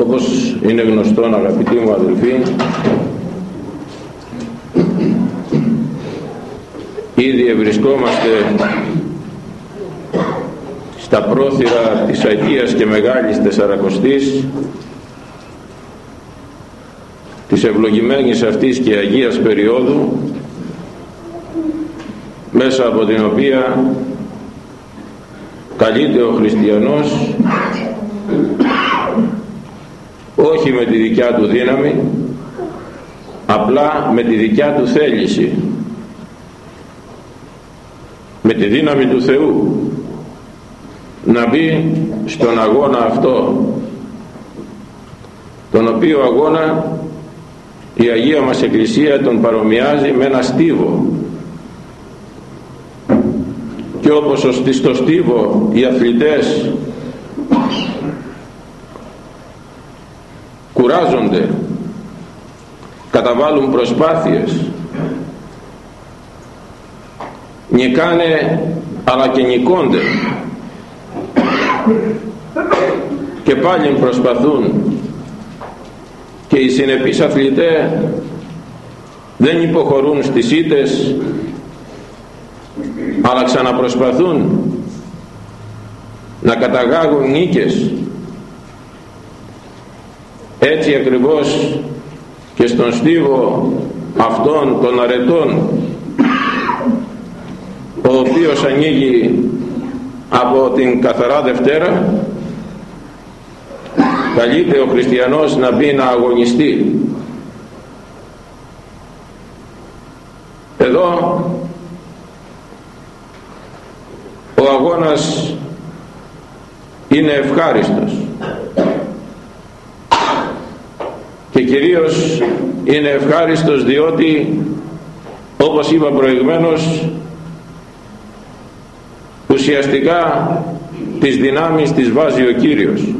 όπως είναι γνωστόν αγαπητοί μου αδελφοί. Ήδη ευρισκόμαστε στα πρόθυρα της Αγίας και Μεγάλης Τεσσαρακοστής της ευλογημένης αυτής και Αγίας περίοδου μέσα από την οποία καλείται ο χριστιανός όχι με τη δικιά του δύναμη απλά με τη δικιά του θέληση. Με τη δύναμη του Θεού. Να μπει στον αγώνα αυτό τον οποίο αγώνα η Αγία μας Εκκλησία τον παρομοιάζει με ένα στίβο. Και όπως στο στίβο οι αθλητές κουράζονται καταβάλουν προσπάθειες νικάνε αλλά και νικώνται. Και πάλι προσπαθούν. Και οι συνεπείς αθλητές δεν υποχωρούν στις ήτες αλλά ξαναπροσπαθούν να καταγάγουν νίκες έτσι ακριβώς και στον στίβο αυτών των αρετών ο οποίος ανοίγει από την καθαρά Δευτέρα καλείται ο χριστιανός να μπει να αγωνιστεί. Εδώ ο αγώνας είναι ευχάριστος και κυρίως είναι ευχάριστος διότι όπως είπα προηγουμένως ουσιαστικά τις δυνάμεις τις βάζει ο Κύριος.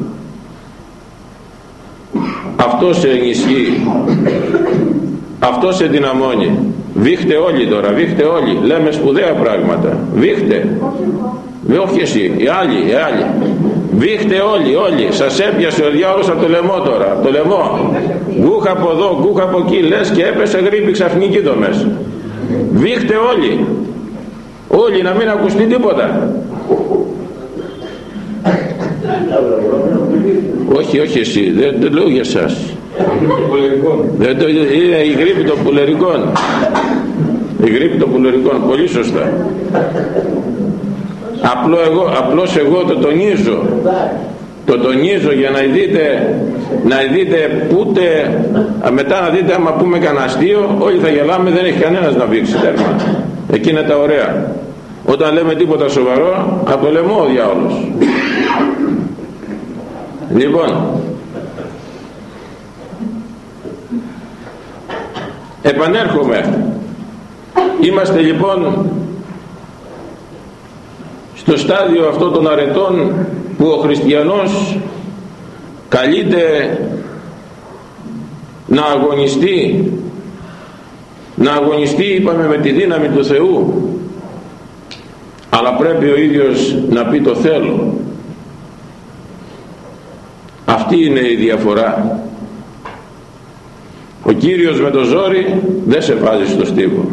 Αυτό σε ενισχύει. Αυτό σε δυναμώνει. Βήχτε όλοι τώρα βήχτε όλοι. Λέμε σπουδαία πράγματα. Βήχτε. Όχι εσύ οι άλλοι οι άλλοι βήχτε όλοι όλοι. Σας έπιασε ο διάολος από το λαιμό τώρα το λαιμό. Γκούχα από εδώ γκούχα από εκεί λες και έπεσε γρήπη ξαφνική το μέσα βήχτε όλοι. Όλοι να μην ακουστεί τίποτα. Όχι όχι εσύ. Δεν το λέω για εσάς δεν το, είναι η γρήπη των πουλερικών. Η γρήπη των πουλερικών. Πολύ σωστά Απλό εγώ, απλώς εγώ το τονίζω. Το τονίζω για να δείτε να δείτε ούτε μετά να δείτε άμα πούμε κανένα αστείο όλοι θα γελάμε δεν έχει κανένας να βήξει τέρμα. Εκεί είναι τα ωραία. Όταν λέμε τίποτα σοβαρό από το λαιμό ο διάολος. Λοιπόν επανέρχομαι. Είμαστε λοιπόν στο στάδιο αυτό των αρετών που ο χριστιανός καλείται να αγωνιστεί να αγωνιστεί είπαμε με τη δύναμη του Θεού. Αλλά πρέπει ο ίδιος να πει το θέλω. Αυτή είναι η διαφορά. Ο Κύριος με το ζόρι δεν σε βάζει στο στίβο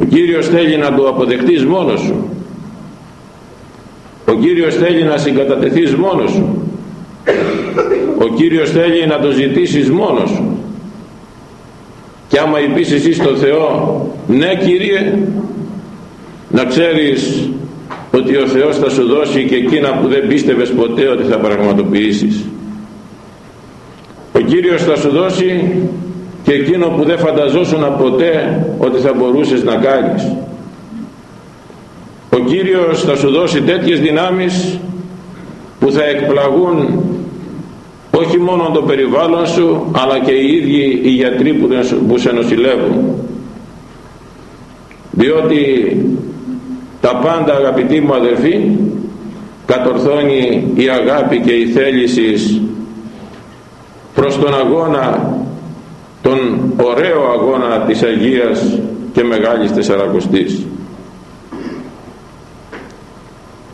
ο Κύριος θέλει να το αποδεχτείς μόνος σου. Ο Κύριος θέλει να συγκατατεθείς μόνος σου. Ο Κύριος θέλει να το ζητήσεις μόνος σου. Και άμα είπεις εσύ στον Θεό ναι Κύριε να ξέρεις ότι ο Θεός θα σου δώσει και εκείνα που δεν πίστευες ποτέ ότι θα πραγματοποιήσεις. Ο Κύριος θα σου δώσει και εκείνο που δεν φανταζόσουν ποτέ ότι θα μπορούσες να κάνεις. Ο Κύριος θα σου δώσει τέτοιες δυνάμεις που θα εκπλαγούν όχι μόνο το περιβάλλον σου αλλά και οι ίδιοι οι γιατροί που σε νοσηλεύουν. Διότι τα πάντα αγαπητοί μου αδερφοί κατορθώνει η αγάπη και η θέλησης προς τον αγώνα τον ωραίο αγώνα της Αγίας και Μεγάλης Τεσσαρακοστής.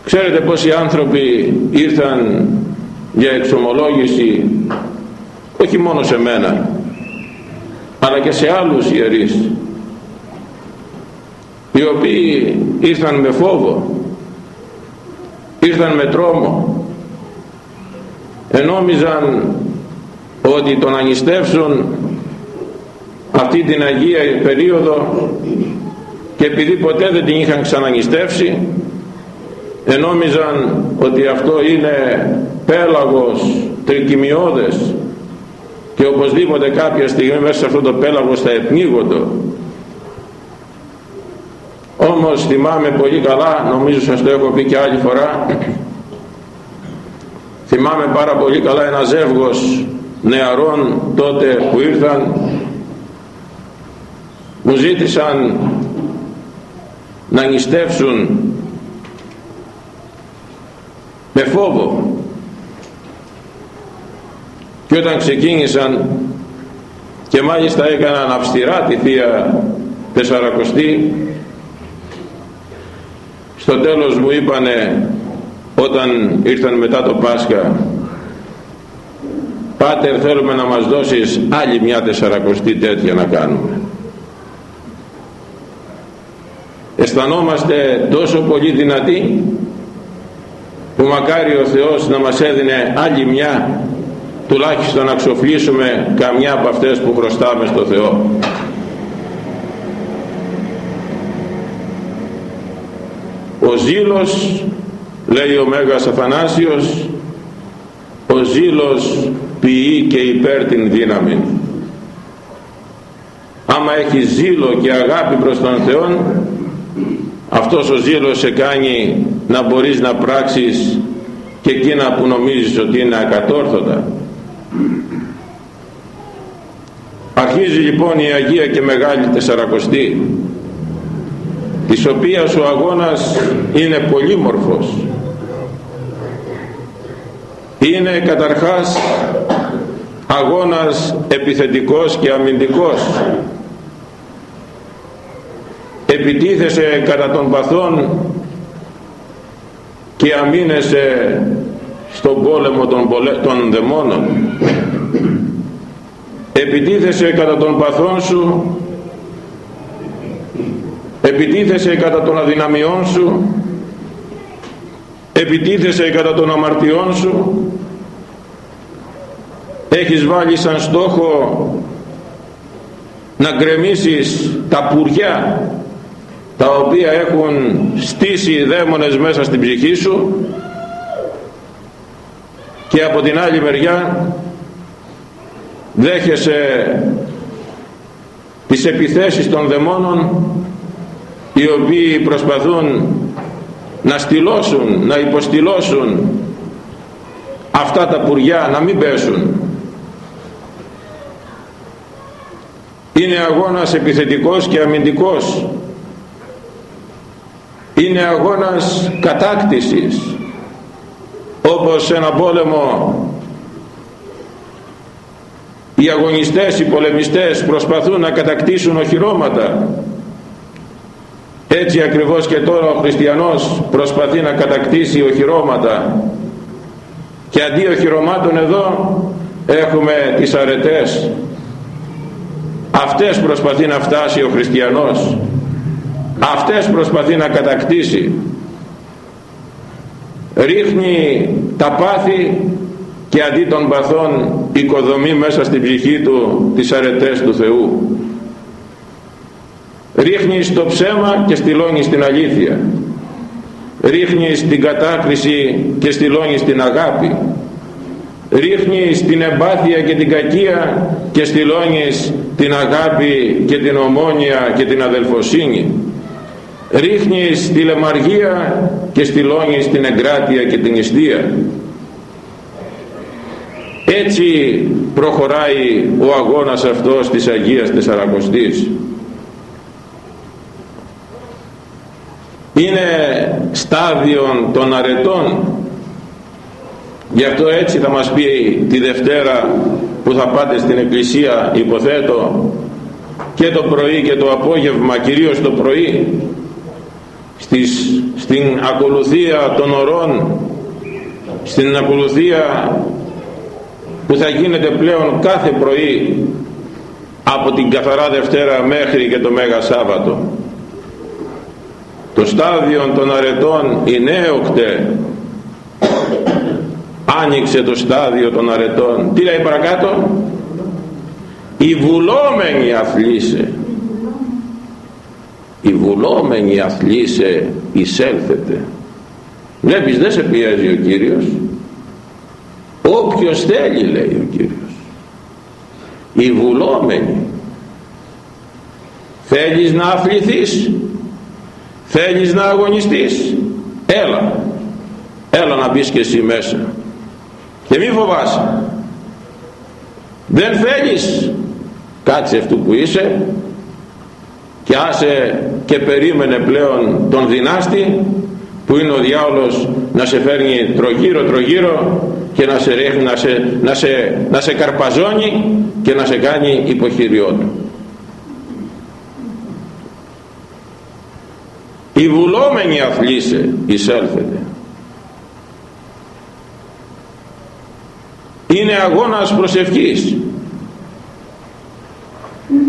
Ξέρετε πόσοι άνθρωποι ήρθαν για εξομολόγηση όχι μόνο σε μένα αλλά και σε άλλους ιερείς οι οποίοι ήρθαν με φόβο ήρθαν με τρόμο ενόμιζαν ότι τον ανιστεύσουν αυτή την Αγία περίοδο και επειδή ποτέ δεν την είχαν ξανανιστεύσει ενόμιζαν ότι αυτό είναι πέλαγος τρικυμιώδες και οπωσδήποτε κάποια στιγμή μέσα σε αυτό το πέλαγος θα επνίγονται όμως θυμάμαι πολύ καλά νομίζω σας το έχω πει και άλλη φορά θυμάμαι πάρα πολύ καλά ένα ζεύγος νεαρών τότε που ήρθαν μου ζήτησαν να νηστεύσουν με φόβο. Και όταν ξεκίνησαν και μάλιστα έκαναν αυστηρά τη Θεία Τεσσαρακοστή στο τέλος μου είπανε όταν ήρθαν μετά το Πάσχα Πάτερ θέλουμε να μας δώσεις άλλη μια τεσσαρακοστή τέτοια να κάνουμε αισθανόμαστε τόσο πολύ δυνατοί που μακάρι ο Θεός να μας έδινε άλλη μια τουλάχιστον να ξοφλήσουμε καμιά από αυτές που χρωστάμε στο Θεό. Ο ζήλος λέει ο Μέγας Αθανάσιος ο ζήλος ποιεί και υπέρ την δύναμη. Άμα έχει ζήλο και αγάπη προς τον Θεό αυτός ο ζήλος σε κάνει να μπορείς να πράξεις και εκείνα που νομίζεις ότι είναι ακατόρθωτα. Αρχίζει λοιπόν η Αγία και Μεγάλη Τεσσαρακοστή της οποίας ο αγώνας είναι πολύμορφος. Είναι καταρχάς αγώνας επιθετικός και αμυντικός επιτίθεσε κατά των παθών και αμήνεσαι στον πόλεμο των, πολε... των δαιμόνων. Επιτίθεσε κατά των παθών σου επιτίθεσε κατά των αδυναμιών σου επιτίθεσε κατά των αμαρτιών σου. Έχεις βάλει σαν στόχο να γκρεμίσεις τα πουριά τα οποία έχουν στήσει οι δαίμονες μέσα στην ψυχή σου και από την άλλη μεριά δέχεσαι τις επιθέσεις των δαιμόνων οι οποίοι προσπαθούν να στυλώσουν, να υποστυλώσουν αυτά τα πουριά να μην πέσουν. Είναι αγώνας επιθετικός και αμυντικός είναι αγώνας κατάκτησης όπως σε ένα πόλεμο οι αγωνιστές, οι πολεμιστές προσπαθούν να κατακτήσουν οχυρώματα. Έτσι ακριβώς και τώρα ο χριστιανός προσπαθεί να κατακτήσει οχυρώματα. Και αντί οχυρωμάτων εδώ έχουμε τις αρετές. Αυτές προσπαθεί να φτάσει ο χριστιανός αυτές προσπαθεί να κατακτήσει. Ρίχνει τα πάθη και αντί των παθών οικοδομεί μέσα στην ψυχή του τις αρετές του Θεού. Ρίχνει στο ψέμα και στυλώνει στην αλήθεια. Ρίχνει στην κατάκριση και στυλώνει στην αγάπη. Ρίχνει στην εμπάθεια και την κακία και στυλώνεις την αγάπη και την ομόνια και την αδελφοσύνη ρίχνεις τη λεμαργία και στυλώνεις την εγκράτεια και την ιστία έτσι προχωράει ο αγώνας αυτός της Αγίας Τεσσαρακοστής. Είναι στάδιο των αρετών. Γι' αυτό έτσι θα μας πει τη Δευτέρα που θα πάτε στην Εκκλησία υποθέτω και το πρωί και το απόγευμα κυρίως το πρωί στις, στην ακολουθία των ορών στην ακολουθία που θα γίνεται πλέον κάθε πρωί από την καθαρά Δευτέρα μέχρι και το Μέγα Σάββατο. Το στάδιο των αρετών η νέοκτε άνοιξε το στάδιο των αρετών. Τι λέει παρακάτω; Η βουλόμενη αθλήσε η βουλόμενη αθλήσε εισέλθετε βλέπεις δεν σε πιέζει ο Κύριος. Όποιος θέλει λέει ο Κύριος. Η βουλόμενη θέλεις να αθληθείς. Θέλεις να αγωνιστείς. Έλα. Έλα να μπεις και εσύ μέσα. Και μη φοβάσαι. Δεν θέλεις. Κάτσε αυτού που είσαι και άσε και περίμενε πλέον τον δυνάστη που είναι ο διάολος να σε φέρνει τρογύρω τρογύρω και να σε ρίχνει, να σε, να σε, να σε καρπαζώνει και να σε κάνει υποχειριό του. Η βουλόμενη αθλήσε εισέλθετε. Είναι αγώνας προσευχής.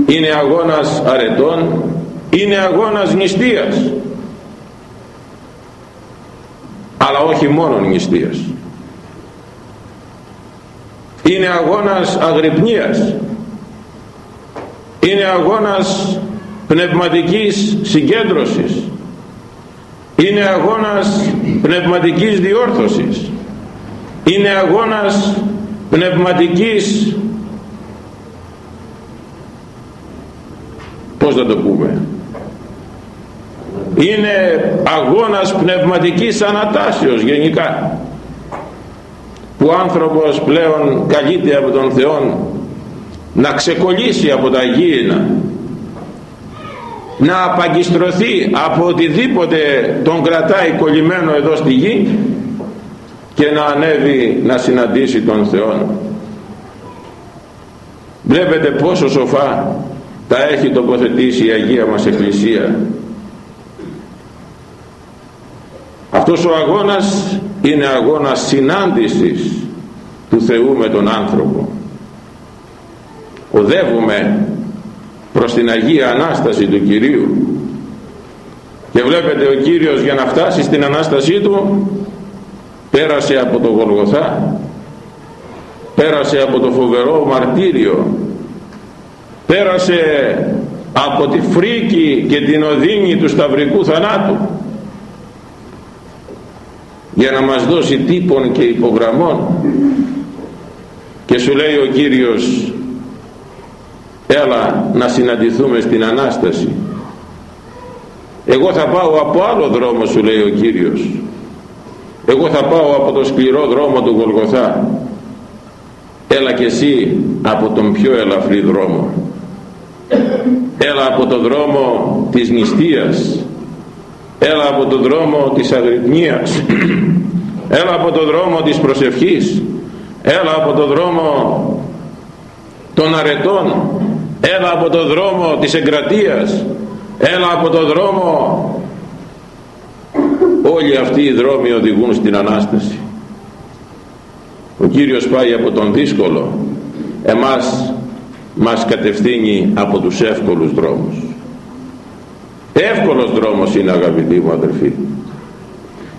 Είναι αγώνας αρετών. Είναι αγώνας νηστείας. Αλλά όχι μόνο νηστείας είναι αγώνας αγρυπνίας είναι αγώνας πνευματικής συγκέντρωσης είναι αγώνας πνευματικής διόρθωσης είναι αγώνας πνευματικής πώς θα το πούμε; Είναι αγώνας πνευματικής ανατάσεως γενικά που ο άνθρωπος πλέον καλείται από τον Θεό να ξεκολλήσει από τα γήινα να απαγκιστρωθεί από οτιδήποτε τον κρατάει κολλημένο εδώ στη γη και να ανέβει να συναντήσει τον Θεό βλέπετε πόσο σοφά τα έχει τοποθετήσει η Αγία μας Εκκλησία. Αυτός ο αγώνας είναι αγώνας συνάντησης του Θεού με τον άνθρωπο. Οδεύουμε προς την Αγία Ανάσταση του Κυρίου. Και βλέπετε ο Κύριος για να φτάσει στην Ανάστασή του πέρασε από το Γολγοθά πέρασε από το φοβερό μαρτύριο πέρασε από τη φρίκη και την οδύνη του σταυρικού θανάτου για να μας δώσει τύπων και υπογραμμών. Και σου λέει ο Κύριος έλα να συναντηθούμε στην Ανάσταση. Εγώ θα πάω από άλλο δρόμο σου λέει ο Κύριος. Εγώ θα πάω από το σκληρό δρόμο του Γολγοθά. Έλα και εσύ από τον πιο ελαφρύ δρόμο έλα από το δρόμο της νηστείας. Έλα από το δρόμο της αγρυπνίας. Έλα από το δρόμο της προσευχής. Έλα από το δρόμο των αρετών. Έλα από το δρόμο της εγκρατείας. Έλα από το δρόμο. Όλοι αυτοί οι δρόμοι οδηγούν στην Ανάσταση. Ο Κύριος πάει από τον δύσκολο. Εμάς μας κατευθύνει από τους εύκολους δρόμους. Εύκολος δρόμος είναι αγαπητοί μου αδερφοί.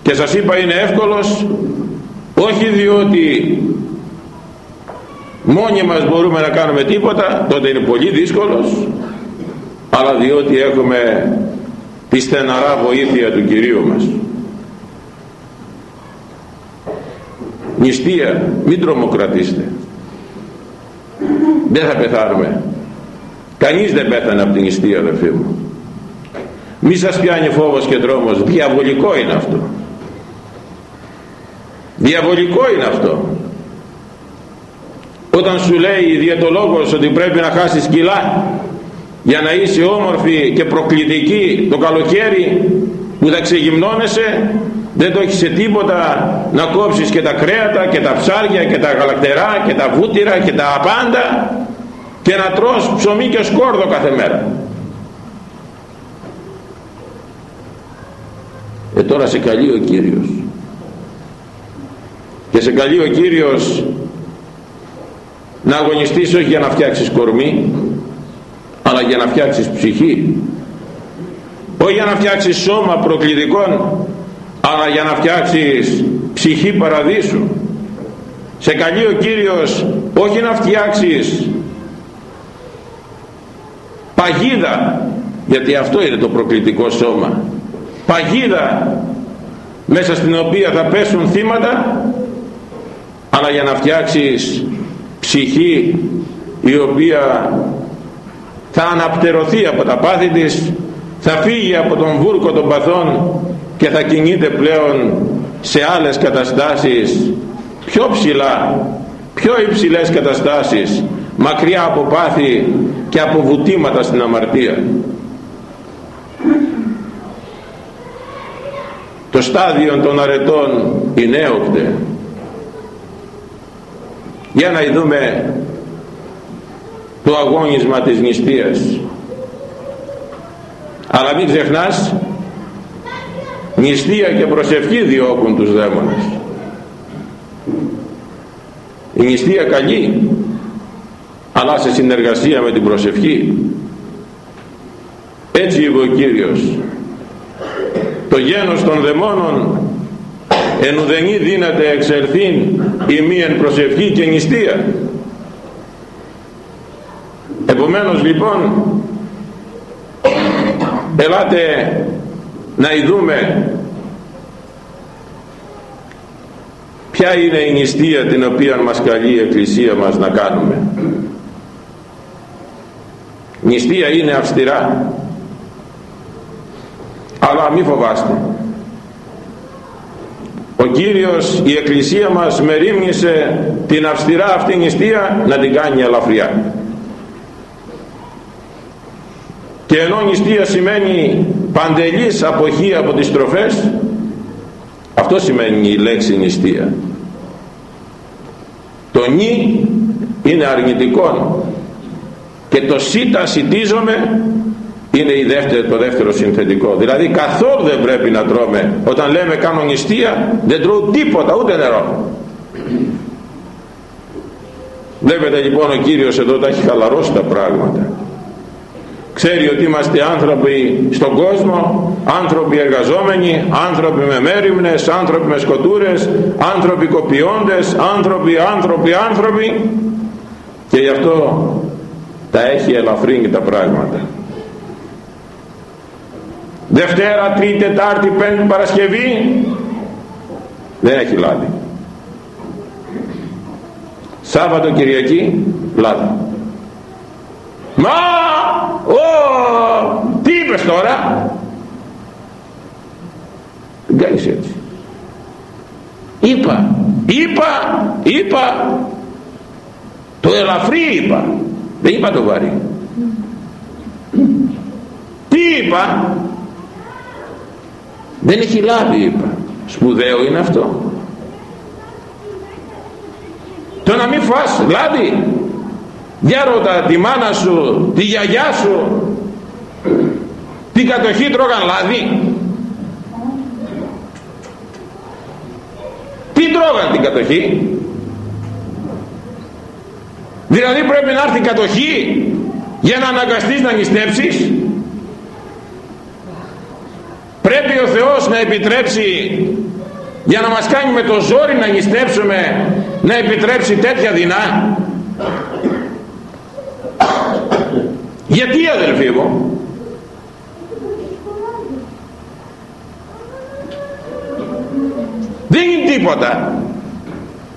Και σας είπα είναι εύκολος όχι διότι μόνοι μας μπορούμε να κάνουμε τίποτα τότε είναι πολύ δύσκολος αλλά διότι έχουμε τη στεναρά βοήθεια του Κυρίου μας. Νηστεία μην τρομοκρατήστε δεν θα πεθάνουμε. Κανείς δεν πέθανε από την νηστεία αδερφοί μου. Μη σας πιάνει φόβος και τρόμος. Διαβολικό είναι αυτό. Διαβολικό είναι αυτό. Όταν σου λέει η διαιτολόγος ότι πρέπει να χάσεις κιλά για να είσαι όμορφη και προκλητική το καλοκαίρι που θα ξεγυμνώνεσαι δεν το έχεις σε τίποτα να κόψεις και τα κρέατα και τα ψάρια και τα γαλακτερά και τα βούτυρα και τα απάντα και να τρως ψωμί και σκόρδο κάθε μέρα. Ε τώρα σε καλεί ο Κύριος. Σε καλεί ο Κύριος να αγωνιστείς όχι για να φτιάξεις κορμί αλλά για να φτιάξεις ψυχή. Όχι για να φτιάξεις σώμα προκλητικών αλλά για να φτιάξεις ψυχή παραδείσου σε καλεί ο Κύριος όχι να φτιάξεις παγίδα γιατί αυτό είναι το προκλητικό σώμα. Παγίδα μέσα στην οποία θα πέσουν θύματα αλλά για να φτιάξεις ψυχή η οποία θα αναπτερωθεί από τα πάθη της θα φύγει από τον βούρκο των παθών και θα κινείται πλέον σε άλλες καταστάσεις πιο ψηλά πιο υψηλές καταστάσεις μακριά από πάθη και από βουτήματα στην αμαρτία. Το στάδιο των αρετών είναι έοκτε για να δούμε το αγώνισμα της νηστείας. Αλλά μην ξεχνάς νηστεία και προσευχή διώκουν τους δαίμονες. Η νηστεία καλή αλλά σε συνεργασία με την προσευχή. Έτσι είπε ο Κύριος. Το γένος των δαιμόνων εν ουδενή δύναται εξελθήν η μίαν προσευχή και νηστεία. Επομένως λοιπόν ελάτε να ειδούμε ποια είναι η νηστεία την οποία μας καλεί η Εκκλησία μας να κάνουμε. Νηστεία είναι αυστηρά αλλά μη φοβάστε. Ο Κύριος η Εκκλησία μας μερίμνησε την αυστηρά αυτή νηστεία να την κάνει ελαφριά. Και ενώ νηστεία σημαίνει παντελής αποχή από τις τροφές αυτό σημαίνει η λέξη νηστεία. Το νη είναι αρνητικό και το σίτα σιτίζομαι είναι η δεύτερη, το δεύτερο συνθετικό. Δηλαδή καθόλου δεν πρέπει να τρώμε. Όταν λέμε κάνω νηστεία δεν τρώω τίποτα ούτε νερό. Βλέπετε λοιπόν ο Κύριος εδώ τα έχει χαλαρώσει τα πράγματα ξέρει ότι είμαστε άνθρωποι στον κόσμο άνθρωποι εργαζόμενοι άνθρωποι με μέρημνες άνθρωποι με σκοτούρες άνθρωποι κοπιώντες άνθρωποι, άνθρωποι, άνθρωποι. Και γι' αυτό τα έχει ελαφρύνει τα πράγματα. Δευτέρα, Τρίτη, Τετάρτη, Πέμπτη, Παρασκευή δεν έχει λάδι. Σάββατο, Κυριακή, λάδι Μα, ο, τι είπες τώρα; Δεν κάνεις έτσι. Είπα είπα είπα. Το ελαφρύ είπα. Δεν είπα το βαρύ. Τι είπα; Δεν έχει λάβει είπα. Σπουδαίο είναι αυτό. Το να μην φας λάδι για ρώτα τη μάνα σου τη γιαγιά σου την κατοχή τρώγαν λάδι. Τι τρώγαν την κατοχή; Δηλαδή πρέπει να έρθει κατοχή για να αναγκαστείς να νηστέψεις; Πρέπει ο Θεός να επιτρέψει για να μας κάνει με το ζόρι να νηστέψουμε να επιτρέψει τέτοια δεινά; Γιατί αδελφοί μου; Δεν είναι τίποτα.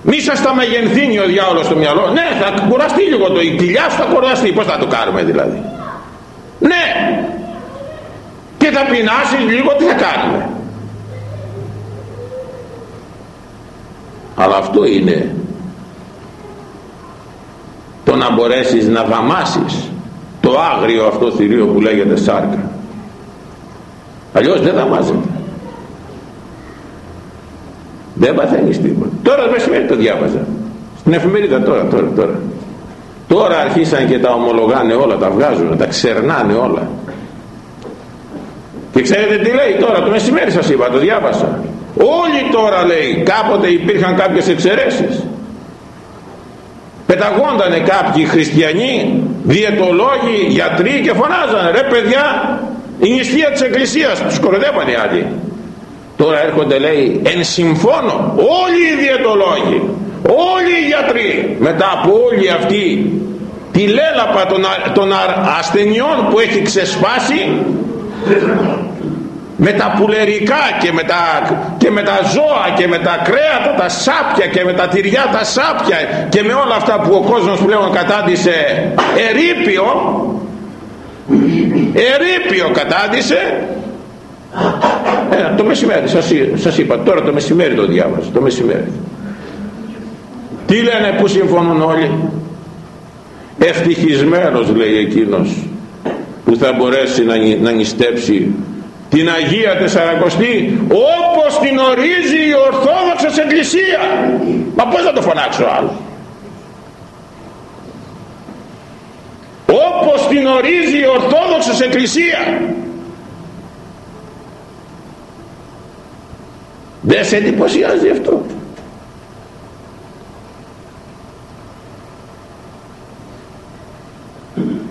Μη σας τα μεγενθύνει ο διάολος στο μυαλό. Ναι θα κουραστεί λίγο το η κοιλιά σου θα κουραστεί. Πως θα το κάνουμε δηλαδή; Ναι. Και θα πεινάσεις λίγο τι θα κάνουμε; Αλλά αυτό είναι το να μπορέσεις να δαμάσεις το άγριο αυτό θηρίο που λέγεται σάρκα. Αλλιώς δεν δαμάζεται δεν παθαίνεις τίποτα. Τώρα μεσημέρι το διάβαζα. Στην εφημερίδα τώρα τώρα τώρα. Τώρα αρχίσαν και τα ομολογάνε όλα τα βγάζουν τα ξερνάνε όλα. Και ξέρετε τι λέει τώρα το μεσημέρι σας είπα το διάβασα. Όλοι τώρα λέει κάποτε υπήρχαν κάποιες εξαιρέσεις πεταγόντανε κάποιοι χριστιανοί διαιτολόγοι, γιατροί και φωνάζανε ρε παιδιά η νηστεία της εκκλησίας τους κοροδεύανε οι άλλοι τώρα έρχονται λέει εν συμφώνω όλοι οι διαιτολόγοι όλοι οι γιατροί μετά από όλη αυτή τη λέλαπα των, των ασθενειών που έχει ξεσπάσει με τα πουλερικά και με τα, και με τα ζώα και με τα κρέατα τα σάπια και με τα τυριά τα σάπια και με όλα αυτά που ο κόσμος πλέον κατάντησε ερήπιο ερήπιο κατάντησε. Ε, το μεσημέρι σας, σας είπα τώρα το μεσημέρι το διάβασα το μεσημέρι. Τι λένε που συμφωνούν όλοι; Ευτυχισμένος λέει εκείνος που θα μπορέσει να, να νηστέψει την Αγία Τεσσαρακοστή όπως την ορίζει η Ορθόδοξος Εκκλησία. Μα πως θα το φωνάξω άλλο; Όπως την ορίζει η Ορθόδοξος Εκκλησία. Δεν σε εντυπωσιάζει αυτό;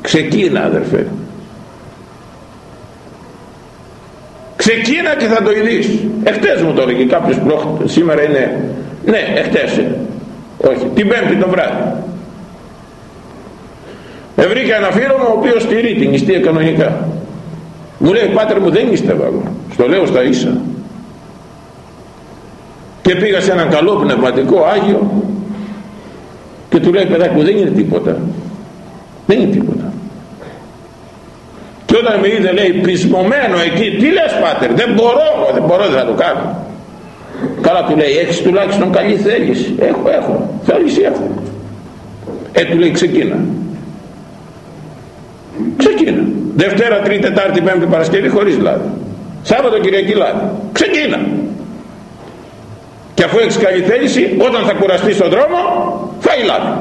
Ξεκίνα αδερφέ ξεκίνα και θα το ειδείς. Εχθές μου το έλεγε κάποιος σήμερα είναι ναι εχθές όχι την πέμπτη το βράδυ. Ευρήκα ένα φίλο μου ο οποίος στηρεί την νηστεία κανονικά. Μου λέει πάτερ μου δεν νηστεύα εγώ. Στο λέω στα ίσα και πήγα σε έναν καλό πνευματικό Άγιο και του λέει παιδάκι μου δεν είναι τίποτα. Δεν είναι τίποτα και όταν με είδε λέει πεισμωμένο εκεί τι λες πάτερ δεν μπορώ δεν μπορώ δεν θα το κάνω. Καλά του λέει έχεις τουλάχιστον καλή θέληση. Έχω έχω. Θέληση έχω. Ε του λέει ξεκίνα. Ξεκίνα. Δευτέρα, Τρίτη, Τετάρτη, Πέμπτη, Παρασκευή χωρίς λάδι. Σάββατο, Κυριακή λάδι. Ξεκίνα. Και αφού έχεις καλή θέληση όταν θα κουραστείς στον δρόμο φάει λάδι.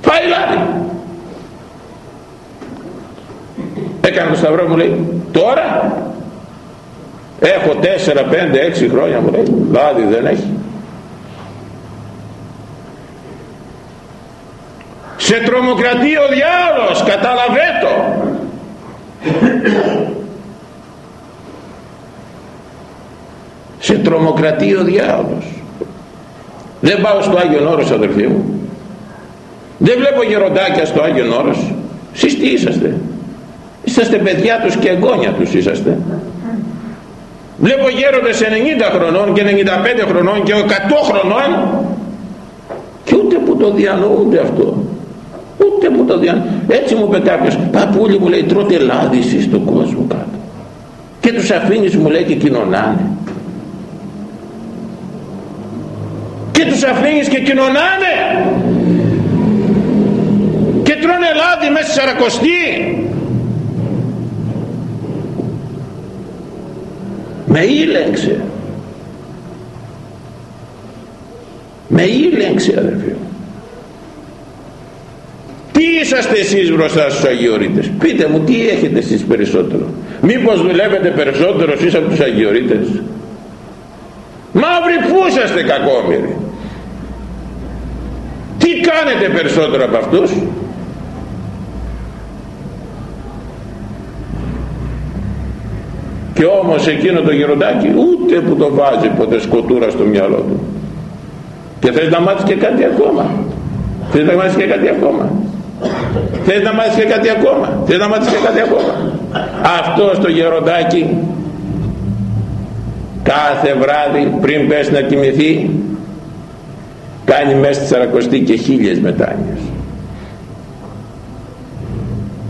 Φάει λάδι έκανε το σταυρός μου λέει τώρα έχω 4, 5, 6 χρόνια μου λέει λάδι δεν έχει σε τρομοκρατεί ο διάολος κατάλαβέ το σε τρομοκρατεί ο διάολος δεν πάω στο Άγιον Όρος αδερφοί μου δεν βλέπω γεροντάκια στο Άγιον Όρος εσείς τι είσαστε είσαστε παιδιά τους και εγγόνια τους είσαστε. Βλέπω γέροντες 90 χρονών και 95 χρονών και 100 χρονών. Και ούτε που το διανοούνται αυτό. Ούτε που το διανοούνται έτσι μου είπε κάποιος παππούλη μου λέει τρώτε λάδι στον κόσμο κάτω και τους αφήνεις μου λέει και κοινωνάνε. Και τους αφήνεις και κοινωνάνε. Και τρώνε λάδι μέσα στη Σαρακοστή με ήλεγξε. Με ήλεγξε αδερφοί μου. Τι είσαστε εσείς μπροστά στους Αγιορείτες; Πείτε μου τι έχετε εσείς περισσότερο; Μήπως δουλεύετε περισσότερος εσείς από τους Αγιορείτες; Μαύροι που είσαστε κακόμοιροι; Τι κάνετε περισσότερο από αυτούς; Και όμως εκείνο το γεροντάκι ούτε που το βάζει ποτέ σκοτούρα στο μυαλό του. Και θες να μάθεις και κάτι ακόμα. Θες να μάθεις και κάτι ακόμα. Θες να μάθεις και κάτι ακόμα. Θες να μάθεις και κάτι ακόμα. Αυτό το γεροντάκι κάθε βράδυ πριν πες να κοιμηθεί κάνει μέσα στη Σαρακοστή και χίλιες μετάνοιες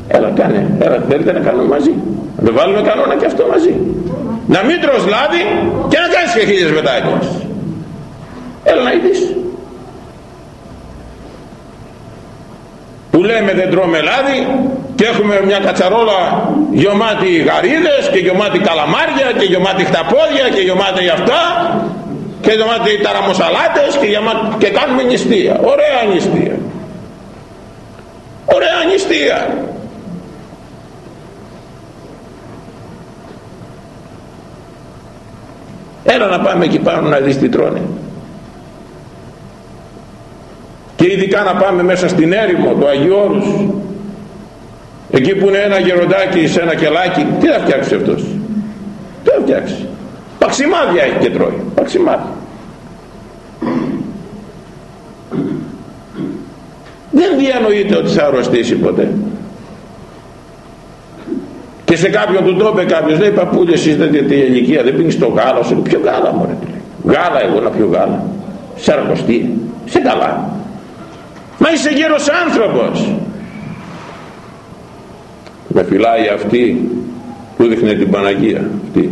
έλα κάνε. Έλα θέλετε να κάνουμε μαζί. Να το βάλουμε κανόνα και αυτό μαζί. Να μην τρως λάδι και να κάνεις και χίλιες μετάνοιες έλα να ειδείς. Που λέμε δεν τρώμε λάδι και έχουμε μια κατσαρόλα γεμάτη γαρίδες και γεμάτη καλαμάρια και γεμάτη χταπόδια και γεμάτη αυτά και γεμάτη ταραμοσαλάτες και, και κάνουμε νηστεία. Ωραία νηστεία. Ωραία νηστεία έλα να πάμε εκεί πάνω να δεις τι τρώνε. Και ειδικά να πάμε μέσα στην έρημο του Αγίου Όρους. Εκεί που είναι ένα γεροντάκι σε ένα κελάκι. Τι θα φτιάξει αυτός; Τι θα φτιάξει; Παξιμάδια έχει και τρώει. Παξιμάδια. Δεν διανοείται ότι θα αρρωστήσει ποτέ και σε κάποιον του το είπε κάποιος λέει παππούλια εσείς δεν την ηλικία δεν πίνεις το γάλα σου ποιο γάλα μωρέ γάλα εγώ να πιω γάλα σε αρρωστεί σε καλά μα είσαι γέρος άνθρωπος με φυλάει αυτή που δείχνει την Παναγία αυτή.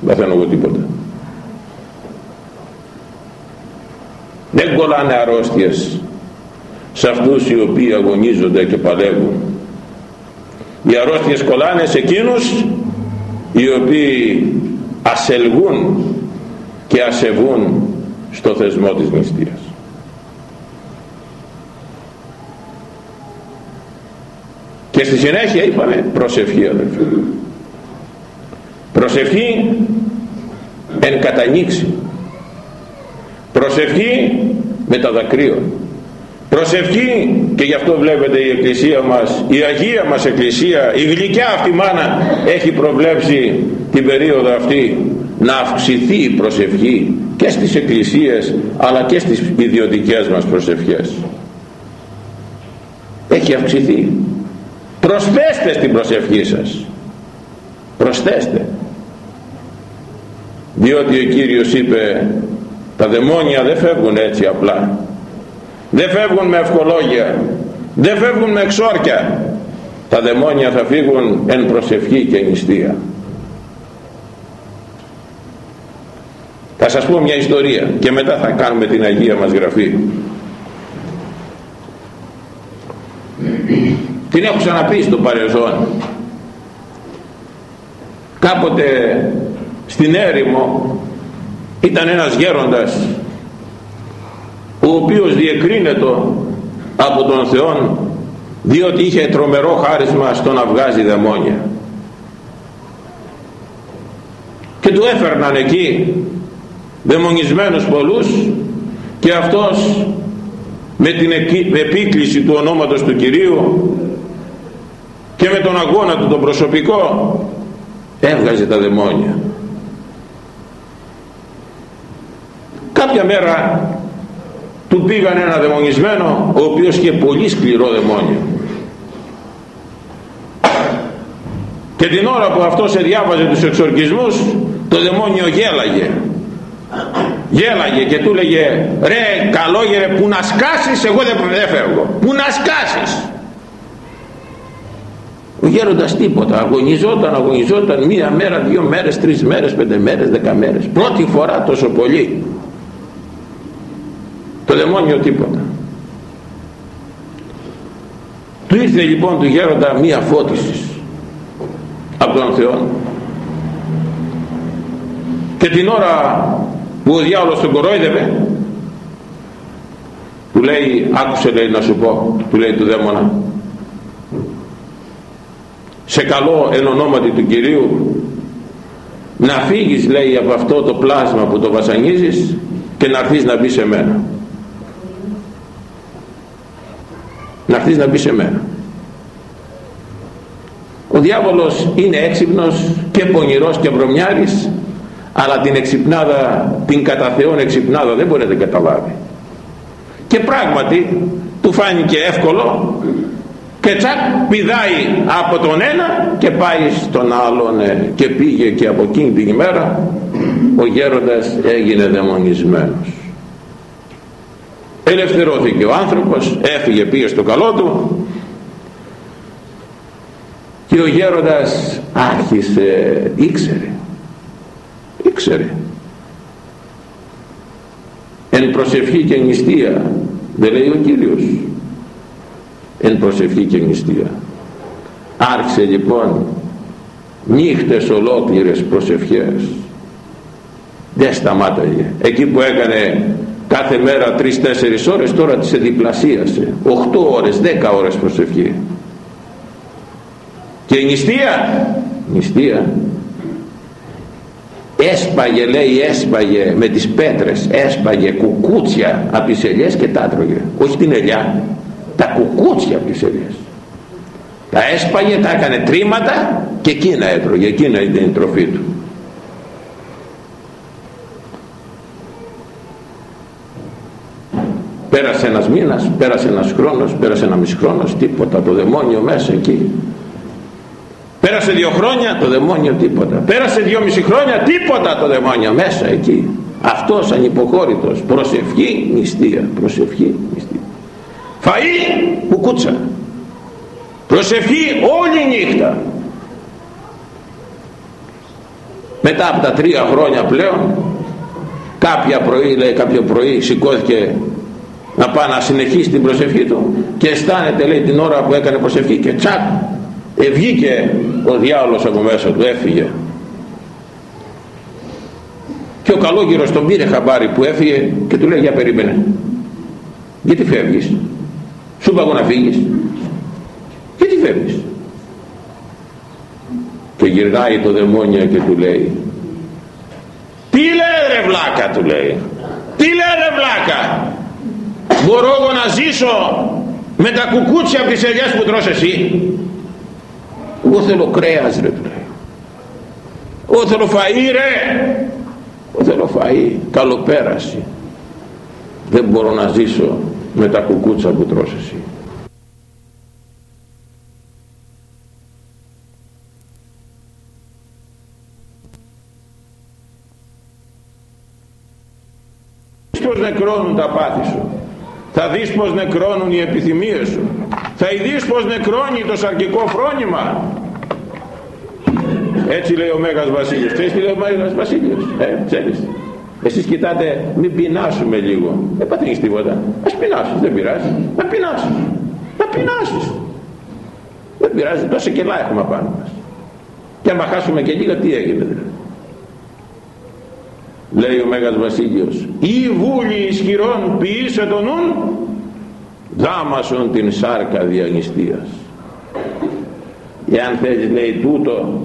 Δεν θέλω εγώ τίποτα. Δεν κολλάνε αρρώστιες σε αυτούς οι οποίοι αγωνίζονται και παλεύουν οι αρρώστιες κολλάνες σε εκείνους οι οποίοι ασελγούν και ασεβούν στο θεσμό της νηστείας. Και στη συνέχεια είπαμε προσευχή αδελφοί προσευχή εν κατανήξει προσευχή με τα δακρύων προσευχή και γι' αυτό βλέπετε η εκκλησία μας η Αγία μας εκκλησία η γλυκιά αυτή μάνα έχει προβλέψει την περίοδο αυτή να αυξηθεί η προσευχή και στις εκκλησίες αλλά και στις ιδιωτικές μας προσευχές. Έχει αυξηθεί. Προσθέστε στην προσευχή σας. Προσθέστε. Διότι ο Κύριος είπε τα δαιμόνια δεν φεύγουν έτσι απλά δεν φεύγουν με ευκολόγια δεν φεύγουν με εξόρκια. Τα δαιμόνια θα φύγουν εν προσευχή και νηστεία. Θα σας πω μια ιστορία και μετά θα κάνουμε την Αγία μας Γραφή. Την έχω ξαναπεί στο παρελθόν. Κάποτε στην έρημο ήταν ένας γέροντας ο οποίος διεκρίνεται από τον Θεό διότι είχε τρομερό χάρισμα στο να βγάζει δαιμόνια. Και του έφερναν εκεί δαιμονισμένους πολλούς και αυτός με την επίκληση του ονόματος του Κυρίου και με τον αγώνα του τον προσωπικό έβγαζε τα δαιμόνια. Κάποια μέρα του πήγαν ένα δαιμονισμένο ο οποίος είχε πολύ σκληρό δαιμόνιο. Και την ώρα που αυτός διάβαζε τους εξορκισμούς το δαιμόνιο γέλαγε. Γέλαγε και του λέγε ρε καλόγερε που να σκάσεις εγώ δεν φεύγω που να σκάσεις ο γέροντας τίποτα αγωνιζόταν αγωνιζόταν μία μέρα δύο μέρες τρεις μέρες πέντε μέρες δέκα μέρες. Πρώτη φορά τόσο πολύ το δαιμόνιο τίποτα. Του ήρθε λοιπόν του γέροντα μία φώτισης από τον Θεό και την ώρα που ο διάολος τον κορόιδευε του λέει άκουσε λέει να σου πω του λέει του δαίμονα σε καλό εν ονόματι του Κυρίου να φύγεις λέει από αυτό το πλάσμα που το βασανίζεις και να έρθεις να μπεις σε μένα να έρθεις να μπεις σε μένα. Ο διάβολος είναι έξυπνος και πονηρός και βρωμιάρης αλλά την εξυπνάδα την κατά Θεόν εξυπνάδα δεν μπορεί να την καταλάβει. Και πράγματι του φάνηκε εύκολο και τσακ πηδάει από τον ένα και πάει στον άλλον. Ε, και πήγε και από εκείνη την ημέρα ο γέροντας έγινε δαιμονισμένος ελευθερώθηκε ο άνθρωπος έφυγε πήγε στο καλό του και ο γέροντας άρχισε ήξερε ήξερε. Εν προσευχή και νηστεία δεν λέει ο Κύριος. Εν προσευχή και νηστεία. Άρχισε λοιπόν νύχτες ολόκληρες προσευχές. Δεν σταμάταγε. Εκεί που έκανε κάθε μέρα τρεις-τέσσερις ώρες τώρα τις εδιπλασίασε. 8 ώρες, 10 ώρες προσευχή. Και η νηστεία; Νηστεία. Έσπαγε λέει έσπαγε με τις πέτρες έσπαγε κουκούτσια από τις ελιές και τα έτρωγε. Όχι την ελιά τα κουκούτσια από τις ελιές. Τα έσπαγε τα έκανε τρίματα και εκείνα έτρωγε εκείνα ήταν η τροφή του πέρασε ένας μήνας πέρασε ένας χρόνος πέρασε ένα μισή χρόνος τίποτα. Το δαιμόνιο μέσα εκεί. Πέρασε δύο χρόνια το δαιμόνιο τίποτα. Πέρασε δύο μισή χρόνια τίποτα το δαιμόνιο μέσα εκεί. Αυτός ανυποχώρητος. Προσευχή νηστεία. Προσευχή νηστεία. Φαΐ κουκούτσα. Προσευχή όλη νύχτα. Μετά από τα τρία χρόνια πλέον κάποια πρωί λέει κάποιο πρωί σηκώθηκε να πάει να συνεχίσει την προσευχή του και αισθάνεται λέει την ώρα που έκανε προσευχή και τσακ ευγήκε ο διάολος από μέσα του έφυγε. Και ο καλόγυρος τον πήρε χαμπάρι που έφυγε και του λέει για περίμενε γιατί φεύγεις; Σου είπα να φύγεις. Γιατί φεύγεις; Και γυρνάει το δαιμόνιο και του λέει τι λέει ρε βλάκα του λέει τι λέει ρε βλάκα μπορώ εγώ να ζήσω με τα κουκούτσια από τις ελιές που τρως εσύ; Εγώ θέλω κρέας ρε του λέει εγώ θέλω φαΐ ρε. Εγώ θέλω φαΐ. Καλοπέραση. Δεν μπορώ να ζήσω με τα κουκούτσα που τρως εσύ. Πως νεκρώνουν τα πάθη σου θα δεις πως νεκρώνουν οι επιθυμίες σου. Θα δεις πως νεκρώνει το σαρκικό φρόνημα. Έτσι λέει ο Μέγας Βασίλειος. Ξέρεις τι λέει ο Μέγας Βασίλειος; Ε, ξέρεις. Εσείς κοιτάτε μην πεινάσουμε λίγο. Δεν παθαίνεις τίποτα. Ας πεινάσεις δεν πειράζει. Να πεινάσεις. Να πεινάσεις. Δεν πειράζει. Τόσα κελά έχουμε πάνω μας. Και άμα χάσουμε και λίγα τι έγινε δηλαδή λέει ο Μέγας Βασίλειος. Ή βούλη ισχυρών ποιήσε τον νουν δάμασον την σάρκα διαγνιστίας εάν θέλεις λέει τούτο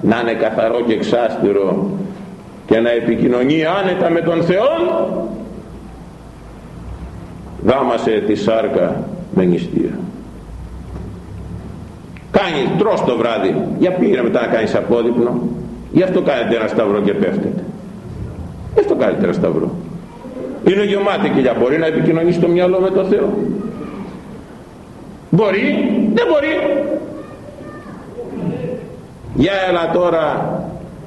να είναι καθαρό και εξάστηρο και να επικοινωνεί άνετα με τον Θεό δάμασε τη σάρκα με νηστεία. Κάνει τρως το βράδυ. Για πήγαινε μετά να κάνεις απόδειπνο; Γι' αυτό κάνετε ένα σταυρό και πέφτετε. Γι' αυτό κάνετε ένα σταυρό. Είναι γεμάτη κοιλιά. Μπορεί να επικοινωνήσει το μυαλό με το Θεό. Μπορεί, δεν μπορεί. Για έλα τώρα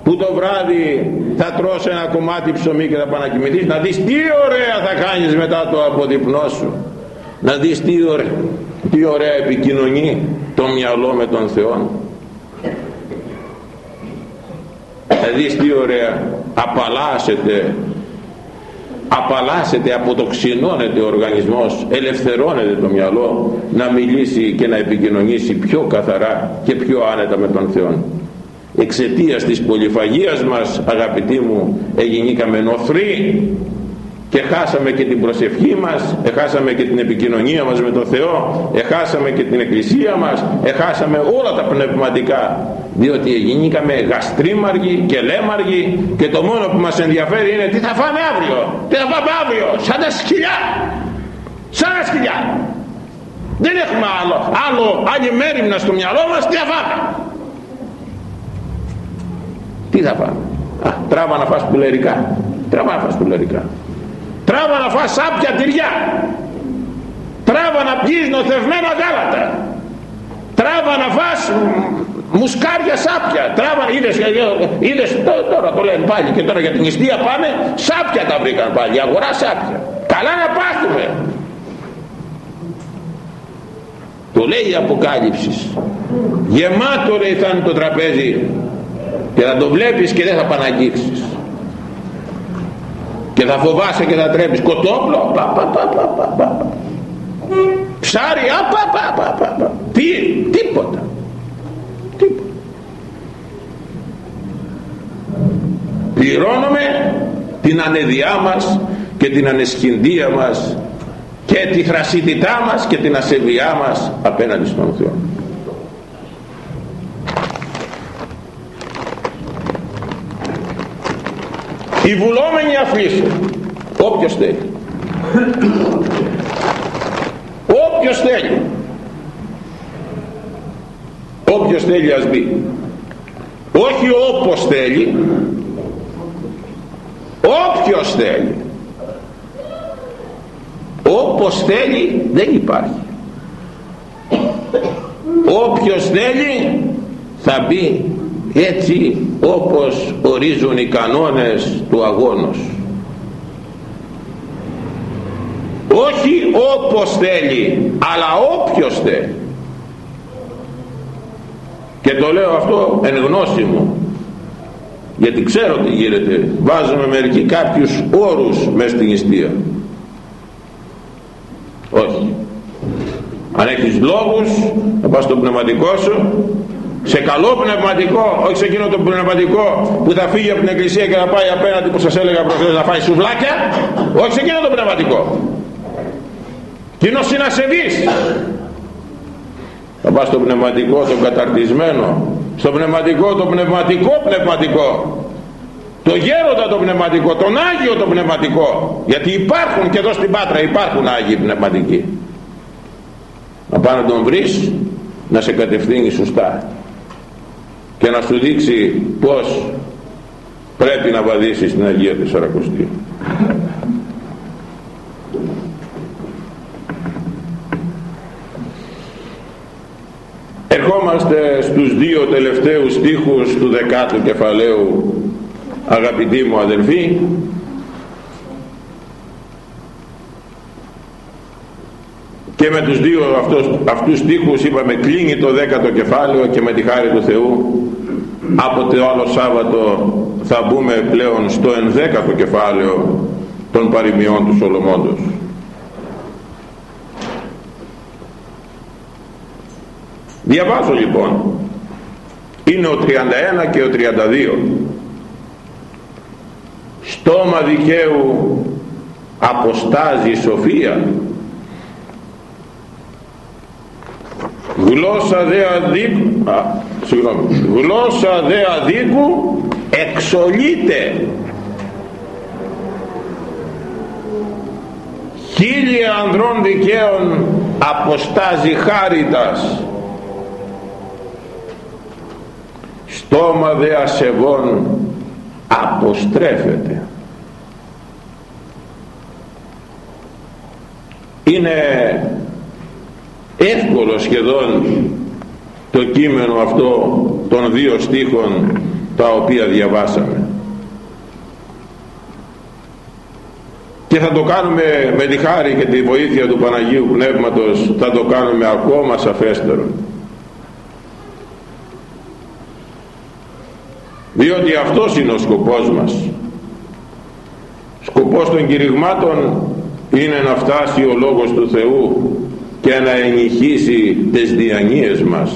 που το βράδυ θα τρως ένα κομμάτι ψωμί και θα πάει να κοιμηθείς να δεις τι ωραία θα κάνεις μετά το αποδειπνό σου να δεις τι ωραία, τι ωραία επικοινωνεί το μυαλό με τον Θεό θα δεις τι ωραία. Απαλλάσσεται. Απαλλάσσεται, αποτοξινώνεται ο οργανισμός ελευθερώνεται το μυαλό να μιλήσει και να επικοινωνήσει πιο καθαρά και πιο άνετα με τον Θεό εξαιτίας της πολυφαγίας μας αγαπητοί μου εγινήκαμε νοθροί και χάσαμε και την προσευχή μας εχάσαμε και την επικοινωνία μας με τον Θεό εχάσαμε και την εκκλησία μας εχάσαμε όλα τα πνευματικά διότι γίνηκαμε γαστρίμαργοι και λέμαργοι και το μόνο που μας ενδιαφέρει είναι τι θα φάμε αύριο τι θα φάμε αύριο σαν τα σκυλιά σαν τα σκυλιά. Δεν έχουμε άλλο, άλλο άλλη μέρημνα στο μυαλό μας τι θα φάμε. Τι θα φάμε. Α, τράβα να φας πουλερικά τράβα να φας πουλερικά τράβα να φας σάπια τυριά. Τράβα να πιείς νοθευμένα γάλατα. Τράβα να φας μουσκάρια σάπια. Τράβα είδες, είδες τώρα το λένε πάλι και τώρα για την νηστεία πάμε. Σάπια τα βρήκαν πάλι αγορά σάπια. Καλά να πάθουμε. Το λέει η Αποκάλυψης. Γεμάτο λέει θα είναι το τραπέζι. Και θα το βλέπεις και δεν θα παναγγίξεις και θα φοβάσαι και θα τρέπεις κοτόπλο πα, πα, πα, πα, πα, πα. ψάρι πα, πα, πα, πα, πα. Τι, τίποτα τίποτα πληρώνουμε την ανεδιά μας και την ανεσχυνδία μας και τη θρασιτητά μας και την ασεβιά μας απέναντι στον Θεό οι βουλόμενοι αφλήσεων όποιος θέλει. Όποιος θέλει. Όποιος θέλει ας μπει. Όχι όπως θέλει. Όποιος θέλει. Όπως θέλει δεν υπάρχει. Όποιος θέλει θα μπει έτσι όπως ορίζουν οι κανόνες του αγώνος. Όχι όπως θέλει αλλά όποιος θέλει. Και το λέω αυτό εν γνώση μου γιατί ξέρω τι γίνεται. Βάζουμε μερικοί κάποιους όρους μέσα στην ιστία. Όχι. Αν έχεις λόγους θα πας στο πνευματικό σου σε καλό πνευματικό όχι σε εκείνο το πνευματικό που θα φύγει από την εκκλησία και θα πάει απέναντι που σας έλεγα προχθές να φάει σουβλάκια όχι σε εκείνο το πνευματικό. Κοινός είναι ασεβής θα πας στο πνευματικό το καταρτισμένο. Στο πνευματικό το πνευματικό πνευματικό. Το γέροντα το πνευματικό τον Άγιο το πνευματικό. Γιατί υπάρχουν και εδώ στην Πάτρα υπάρχουν Άγιοι πνευματικοί. Να πάει να τον βρεις να σε κατευθύνει σωστά και να σου δείξει πως πρέπει να βαδίσεις την Αγία Τεσσαρακοστή ερχόμαστε στους δύο τελευταίους στίχους του δεκάτου κεφαλαίου αγαπητοί μου αδελφοί και με τους δύο αυτούς, αυτούς στίχους είπαμε κλείνει το δέκατο κεφάλαιο και με τη χάρη του Θεού από το άλλο Σάββατο θα μπούμε πλέον στο ενδέκατο κεφάλαιο των παροιμιών του Σολομώντος διαβάζω λοιπόν. Είναι ο 31 και ο 32 στόμα δικαίου αποστάζει σοφία γλώσσα δε αδίκου α, συγγνώμη, γλώσσα δε αδίκου εξολείται. Χίλια ανδρών δικαίων αποστάζει χάριτας. Στόμα δε ασεβών αποστρέφεται. Είναι εύκολο σχεδόν το κείμενο αυτό των δύο στίχων τα οποία διαβάσαμε. Και θα το κάνουμε με τη χάρη και τη βοήθεια του Παναγίου Πνεύματος θα το κάνουμε ακόμα σαφέστερο. Διότι αυτός είναι ο σκοπός μας. Σκοπός των κηρυγμάτων είναι να φτάσει ο Λόγος του Θεού και να ενηχήσει τις διανοίες μας.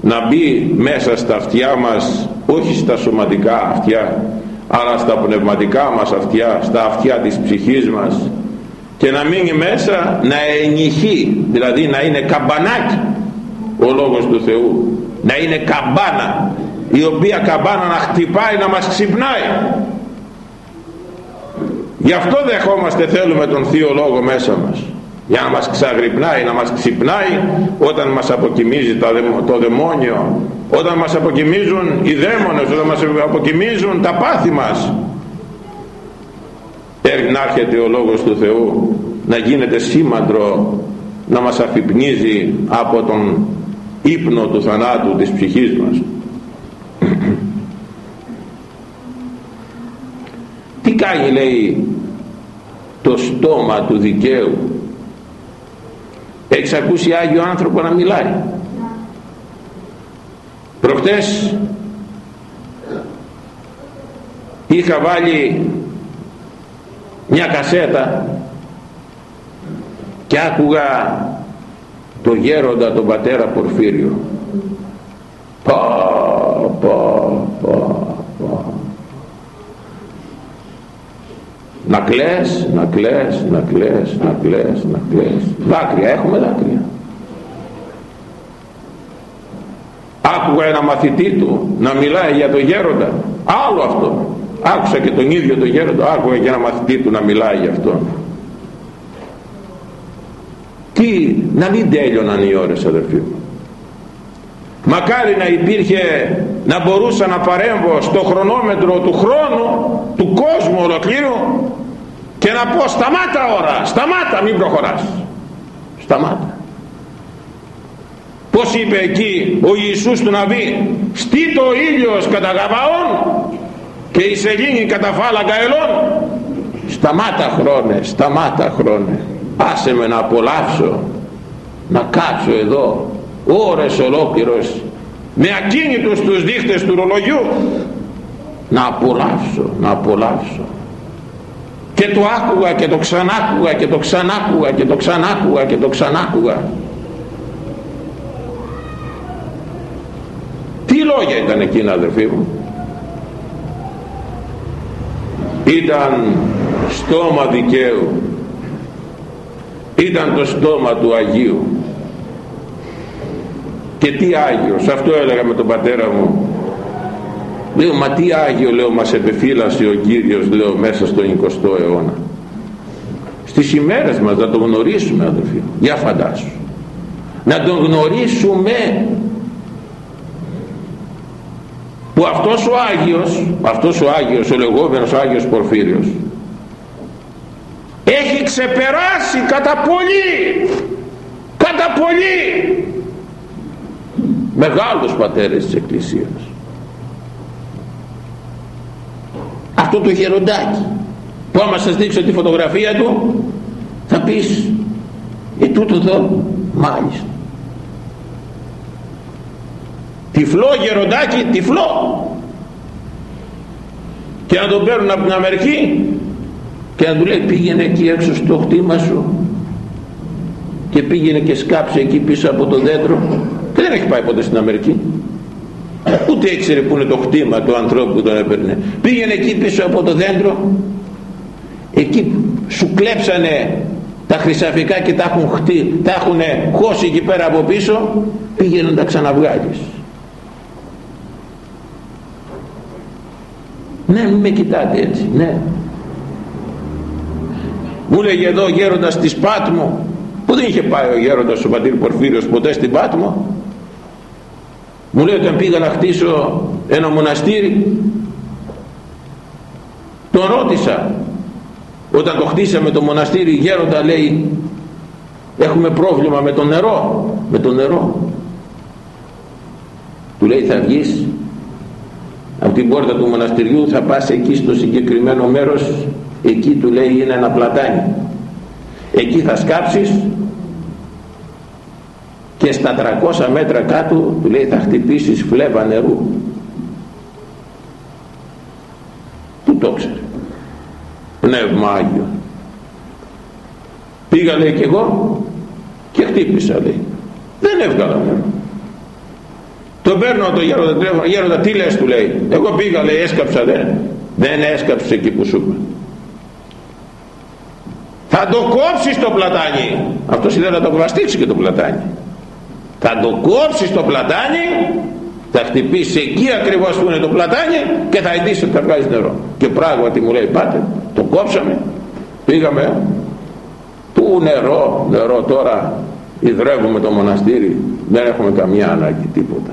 Να μπει μέσα στα αυτιά μας όχι στα σωματικά αυτιά αλλά στα πνευματικά μας αυτιά στα αυτιά της ψυχής μας. Και να μείνει μέσα να ενηχεί δηλαδή να είναι καμπανάκι ο Λόγος του Θεού. Να είναι καμπάνα η οποία καμπάνα να χτυπάει να μας ξυπνάει. Γι' αυτό δεχόμαστε θέλουμε τον Θείο Λόγο μέσα μας για να μας ξαγρυπνάει, να μας ξυπνάει όταν μας αποκοιμίζει το δαιμόνιο όταν μας αποκοιμίζουν οι δαίμονες όταν μας αποκοιμίζουν τα πάθη μας. Να έρχεται ο Λόγος του Θεού να γίνεται σήμαντρο να μας αφυπνίζει από τον ύπνο του θανάτου της ψυχής μας. Τι κάνει λέει το στόμα του δικαίου; Έχεις ακούσει Άγιο άνθρωπο να μιλάει. Προχτές είχα βάλει μια κασέτα και άκουγα το γέροντα τον πατέρα Πορφύριο. Πα πα. πα να κλαις, να κλαις, να κλαις, να κλαις, να κλαις. Δάκρυα, έχουμε δάκρυα. Άκουγα ένα μαθητή του να μιλάει για το γέροντα. Άλλο αυτό. Άκουσα και τον ίδιο τον γέροντα. Άκουγα και ένα μαθητή του να μιλάει γι' αυτό. Τι να μην τέλειωναν οι ώρες αδερφοί μου. Μακάρι να υπήρχε να μπορούσα να παρέμβω στο χρονόμετρο του χρόνου του κόσμου ολοκλήρου και να πω σταμάτα ώρα σταμάτα μην προχωράς. Σταμάτα. Πως είπε εκεί ο Ιησούς του Ναβί στήτο ο ήλιος κατά Γαβαών και η σελήνη κατά φάλαγγα ελών σταμάτα χρόνε σταμάτα χρόνε. Άσε με να απολαύσω να κάτσω εδώ ώρες ολόκληρος με ακίνητους τους δείχτες του ρολογιού. Να απολαύσω να απολαύσω και το άκουγα και το ξανάκουγα και το ξανάκουγα και το ξανάκουγα και το ξανάκουγα. Τι λόγια ήταν εκείνα αδερφοί μου; Ήταν στόμα δικαίου. Ήταν το στόμα του Αγίου. Και τι Άγιος αυτό έλεγα με τον πατέρα μου λέω μα τι Άγιο λέω μας επεφύλασε ο Κύριος λέω μέσα στον 20ο αιώνα. Στις ημέρες μας να τον γνωρίσουμε αδελφοί. Για φαντάσου. Να τον γνωρίσουμε. Που αυτός ο Άγιος αυτός ο Άγιος ο λεγόμενος Άγιος Πορφύριος έχει ξεπεράσει κατά πολύ κατά πολύ μεγάλους πατέρες της Εκκλησίας αυτό το γεροντάκι που άμα σας δείξω τη φωτογραφία του θα πεις ε τούτο εδώ μάλιστα τυφλό γεροντάκι τυφλό. Και να τον παίρνουν από την Αμερική και να του λέει πήγαινε εκεί έξω στο χτήμα σου και πήγαινε και σκάψε εκεί πίσω από το δέντρο και δεν έχει πάει ποτέ στην Αμερική ούτε ήξερε που είναι το χτήμα του ανθρώπου που τον έπαιρνε. Πήγαινε εκεί πίσω από το δέντρο. Εκεί σου κλέψανε τα χρυσαφικά και τα έχουν, χτύ, τα έχουν χώσει εκεί πέρα από πίσω. Πήγαινε να τα ξαναβγάλεις. Ναι μην με κοιτάτε έτσι ναι. Μου λέγε εδώ ο γέροντας της Πάτμου που δεν είχε πάει ο γέροντας ο πατήρ Πορφύριος ποτέ στην Πάτμο μου λέει όταν πήγα να χτίσω ένα μοναστήρι τον ρώτησα. Όταν το χτίσαμε το μοναστήρι γέροντα λέει έχουμε πρόβλημα με το νερό με το νερό του λέει θα βγεις. Από την πόρτα του μοναστηριού θα πας εκεί στο συγκεκριμένο μέρος. Εκεί του λέει είναι ένα πλατάνι. Εκεί θα σκάψεις και στα 300 μέτρα κάτω του λέει θα χτυπήσεις φλέβα νερού που το ξέρει. Πνεύμα Άγιο πήγα λέει και εγώ και χτύπησα λέει. Δεν έβγαλα νερό. Τον παίρνω το γέροντα γέροντα τι λες του λέει. Εγώ πήγα λέει έσκαψα δεν δεν έσκαψε εκεί που σου είπα θα το κόψεις το πλατάνι αυτός ήθελε να το βαστίξει και το πλατάνι θα το κόψεις το πλατάνι θα χτυπήσει εκεί ακριβώς που είναι το πλατάνι και θα ειδήσει ότι θα βγάζει νερό. Και πράγματι μου λέει πάτε το κόψαμε πήγαμε του νερό νερό τώρα υδρεύουμε το μοναστήρι δεν έχουμε καμιά ανάγκη τίποτα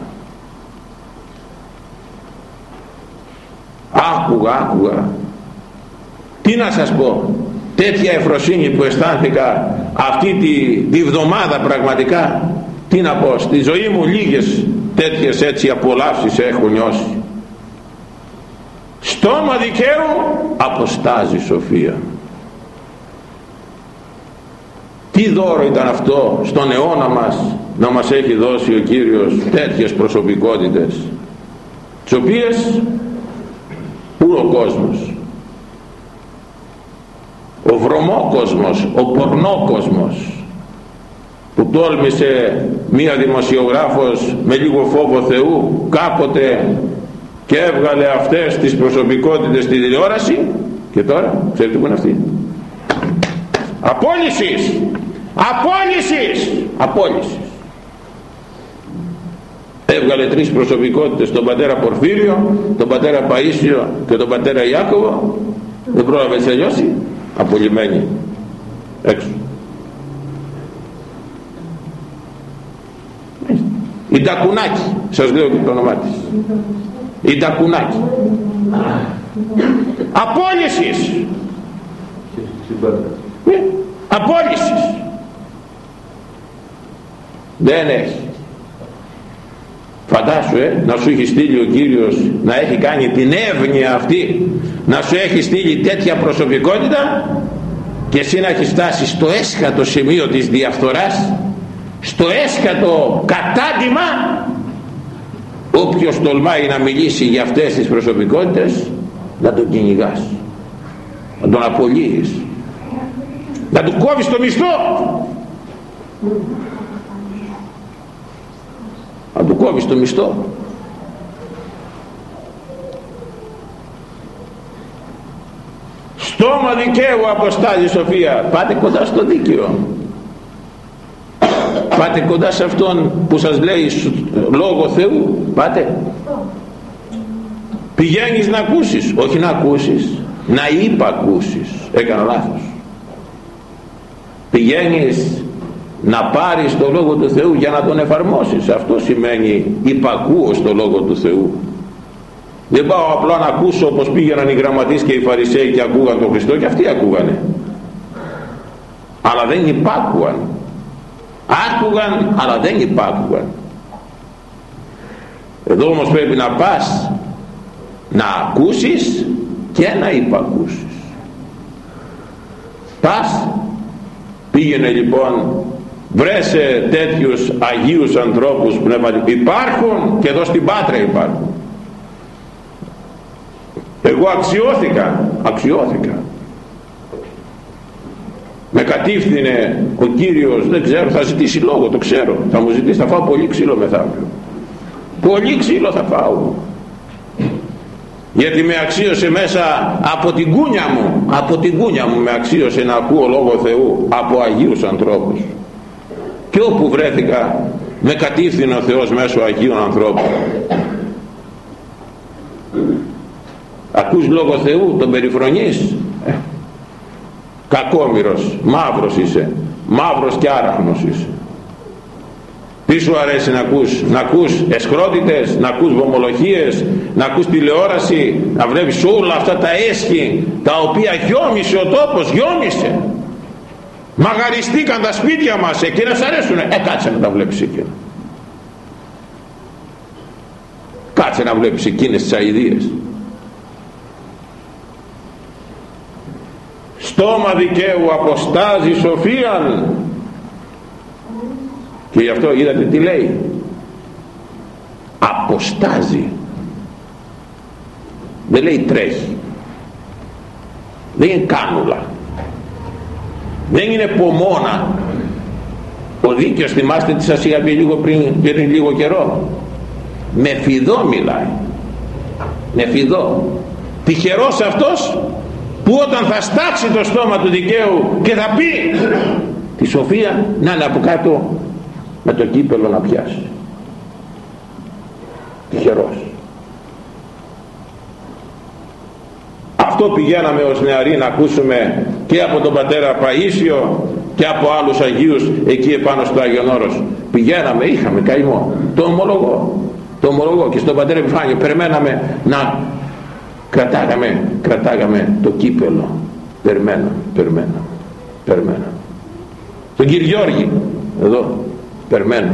άκουγα άκουγα. Τι να σας πω τέτοια ευφροσύνη που αισθάνθηκα αυτή τη, τη βδομάδα πραγματικά τι να πω στη ζωή μου λίγες τέτοιες έτσι απολαύσεις έχω νιώσει. Στόμα δικαίου αποστάζει σοφία. Τι δώρο ήταν αυτό στον αιώνα μας να μας έχει δώσει ο Κύριος τέτοιες προσωπικότητες τις οποίες πού ο κόσμος; Ο βρωμόκοσμος ο πορνόκοσμος που τόλμησε μία δημοσιογράφος με λίγο φόβο Θεού κάποτε και έβγαλε αυτές τις προσωπικότητες στη τηλεόραση και τώρα ξέρετε που είναι αυτή. Απόλυσης! Απόλυσης! Απόλυσης. Έβγαλε τρεις προσωπικότητες τον πατέρα Πορφύριο τον πατέρα Παΐσιο και τον πατέρα Ιάκωβο. Δεν πρόλαβε να τελειώσει απολυμμένοι έξω η Τακουνάκη. Σας λέω και το όνομά της. Η Τακουνάκη. Απόλυσης. Ναι, απόλυσης. Δεν έχει. Φαντάσου ε, να σου έχει στείλει ο Κύριος να έχει κάνει την εύνοια αυτή να σου έχει στείλει τέτοια προσωπικότητα και εσύ να έχεις φτάσει στο έσχατο σημείο της διαφθοράς στο έσχατο κατάντημα όποιος τολμάει να μιλήσει για αυτές τις προσωπικότητες να τον κυνηγάς να τον απολύεις να του κόβεις το μισθό. Να του κόβεις το μισθό. Στόμα δικαίου αποστάζει Σοφία πάτε κοντά στο δίκαιο πάτε κοντά σε αυτόν που σας λέει λόγο Θεού πάτε. Πηγαίνεις να ακούσεις. Όχι να ακούσεις να υπακούσεις. Έκανα λάθος. Πηγαίνεις να πάρεις το Λόγο του Θεού για να τον εφαρμόσεις. Αυτό σημαίνει υπακούω στο Λόγο του Θεού. Δεν πάω απλά να ακούσω όπως πήγαιναν οι γραμματείς και οι Φαρισαίοι και ακούγαν τον Χριστό και αυτοί ακούγανε. Αλλά δεν υπάκουαν άκουγαν αλλά δεν υπάκουγαν. Εδώ όμως πρέπει να πας να ακούσεις και να υπακούσεις. Πας πήγαινε λοιπόν βρέσε τέτοιους Αγίους ανθρώπους πνευματικούς υπάρχουν και εδώ στην Πάτρα υπάρχουν. Εγώ αξιώθηκα αξιώθηκα με κατήφθηνε ο Κύριος δεν ξέρω θα ζητήσει λόγο το ξέρω. Θα μου ζητήσει θα φάω πολύ ξύλο μεθαύριο. Πολύ ξύλο θα φάω. Γιατί με αξίωσε μέσα από την κούνια μου από την κούνια μου με αξίωσε να ακούω Λόγο Θεού από Αγίους ανθρώπους. Και όπου βρέθηκα με κατήφθηνε ο Θεός μέσω Αγίων ανθρώπων. Ακούς Λόγο Θεού τον περιφρονείς; ε, κακόμυρος μαύρος είσαι μαύρος και άραχνος είσαι τι σου αρέσει να ακούς, να ακούς εσχρότητες, να ακούς βομολογίες, να ακούς τηλεόραση, να βλέπεις όλα αυτά τα έσχη τα οποία γιόμισε ο τόπος, γιόμισε. Μαγαριστήκαν τα σπίτια μας, εκείνα σ' αρέσουνε, ε κάτσε να τα βλέπεις εκείνα. Κάτσε να βλέπεις εκείνες τις αηδίες. Στόμα δικαίου αποστάζει σοφίαν. Και γι' αυτό είδατε τι λέει. Αποστάζει. Δεν λέει τρέχει. Δεν είναι κάνουλα. Δεν είναι πομόνα. Ο δίκαιος θυμάστε τι σας είχα πει λίγο πριν, πριν λίγο καιρό. Με φιδό μιλάει. Με φιδό. Τυχερός αυτός που όταν θα στάξει το στόμα του δικαίου και θα πει τη σοφία να είναι από κάτω με το κύπελο να πιάσει τυχερός. Αυτό πηγαίναμε ως νεαροί να ακούσουμε και από τον πατέρα Παΐσιο και από άλλους Αγίους εκεί επάνω στο Άγιον Όρος. Πηγαίναμε, είχαμε καημό. Το ομολογώ. Το ομολογώ και στον πατέρα Επιφάνιο. Περιμέναμε να κρατάγαμε, κρατάγαμε το κύπελο. Περιμέναμε, περιμέναμε περιμέναμε τον κύριο Γιώργη εδώ περμένω.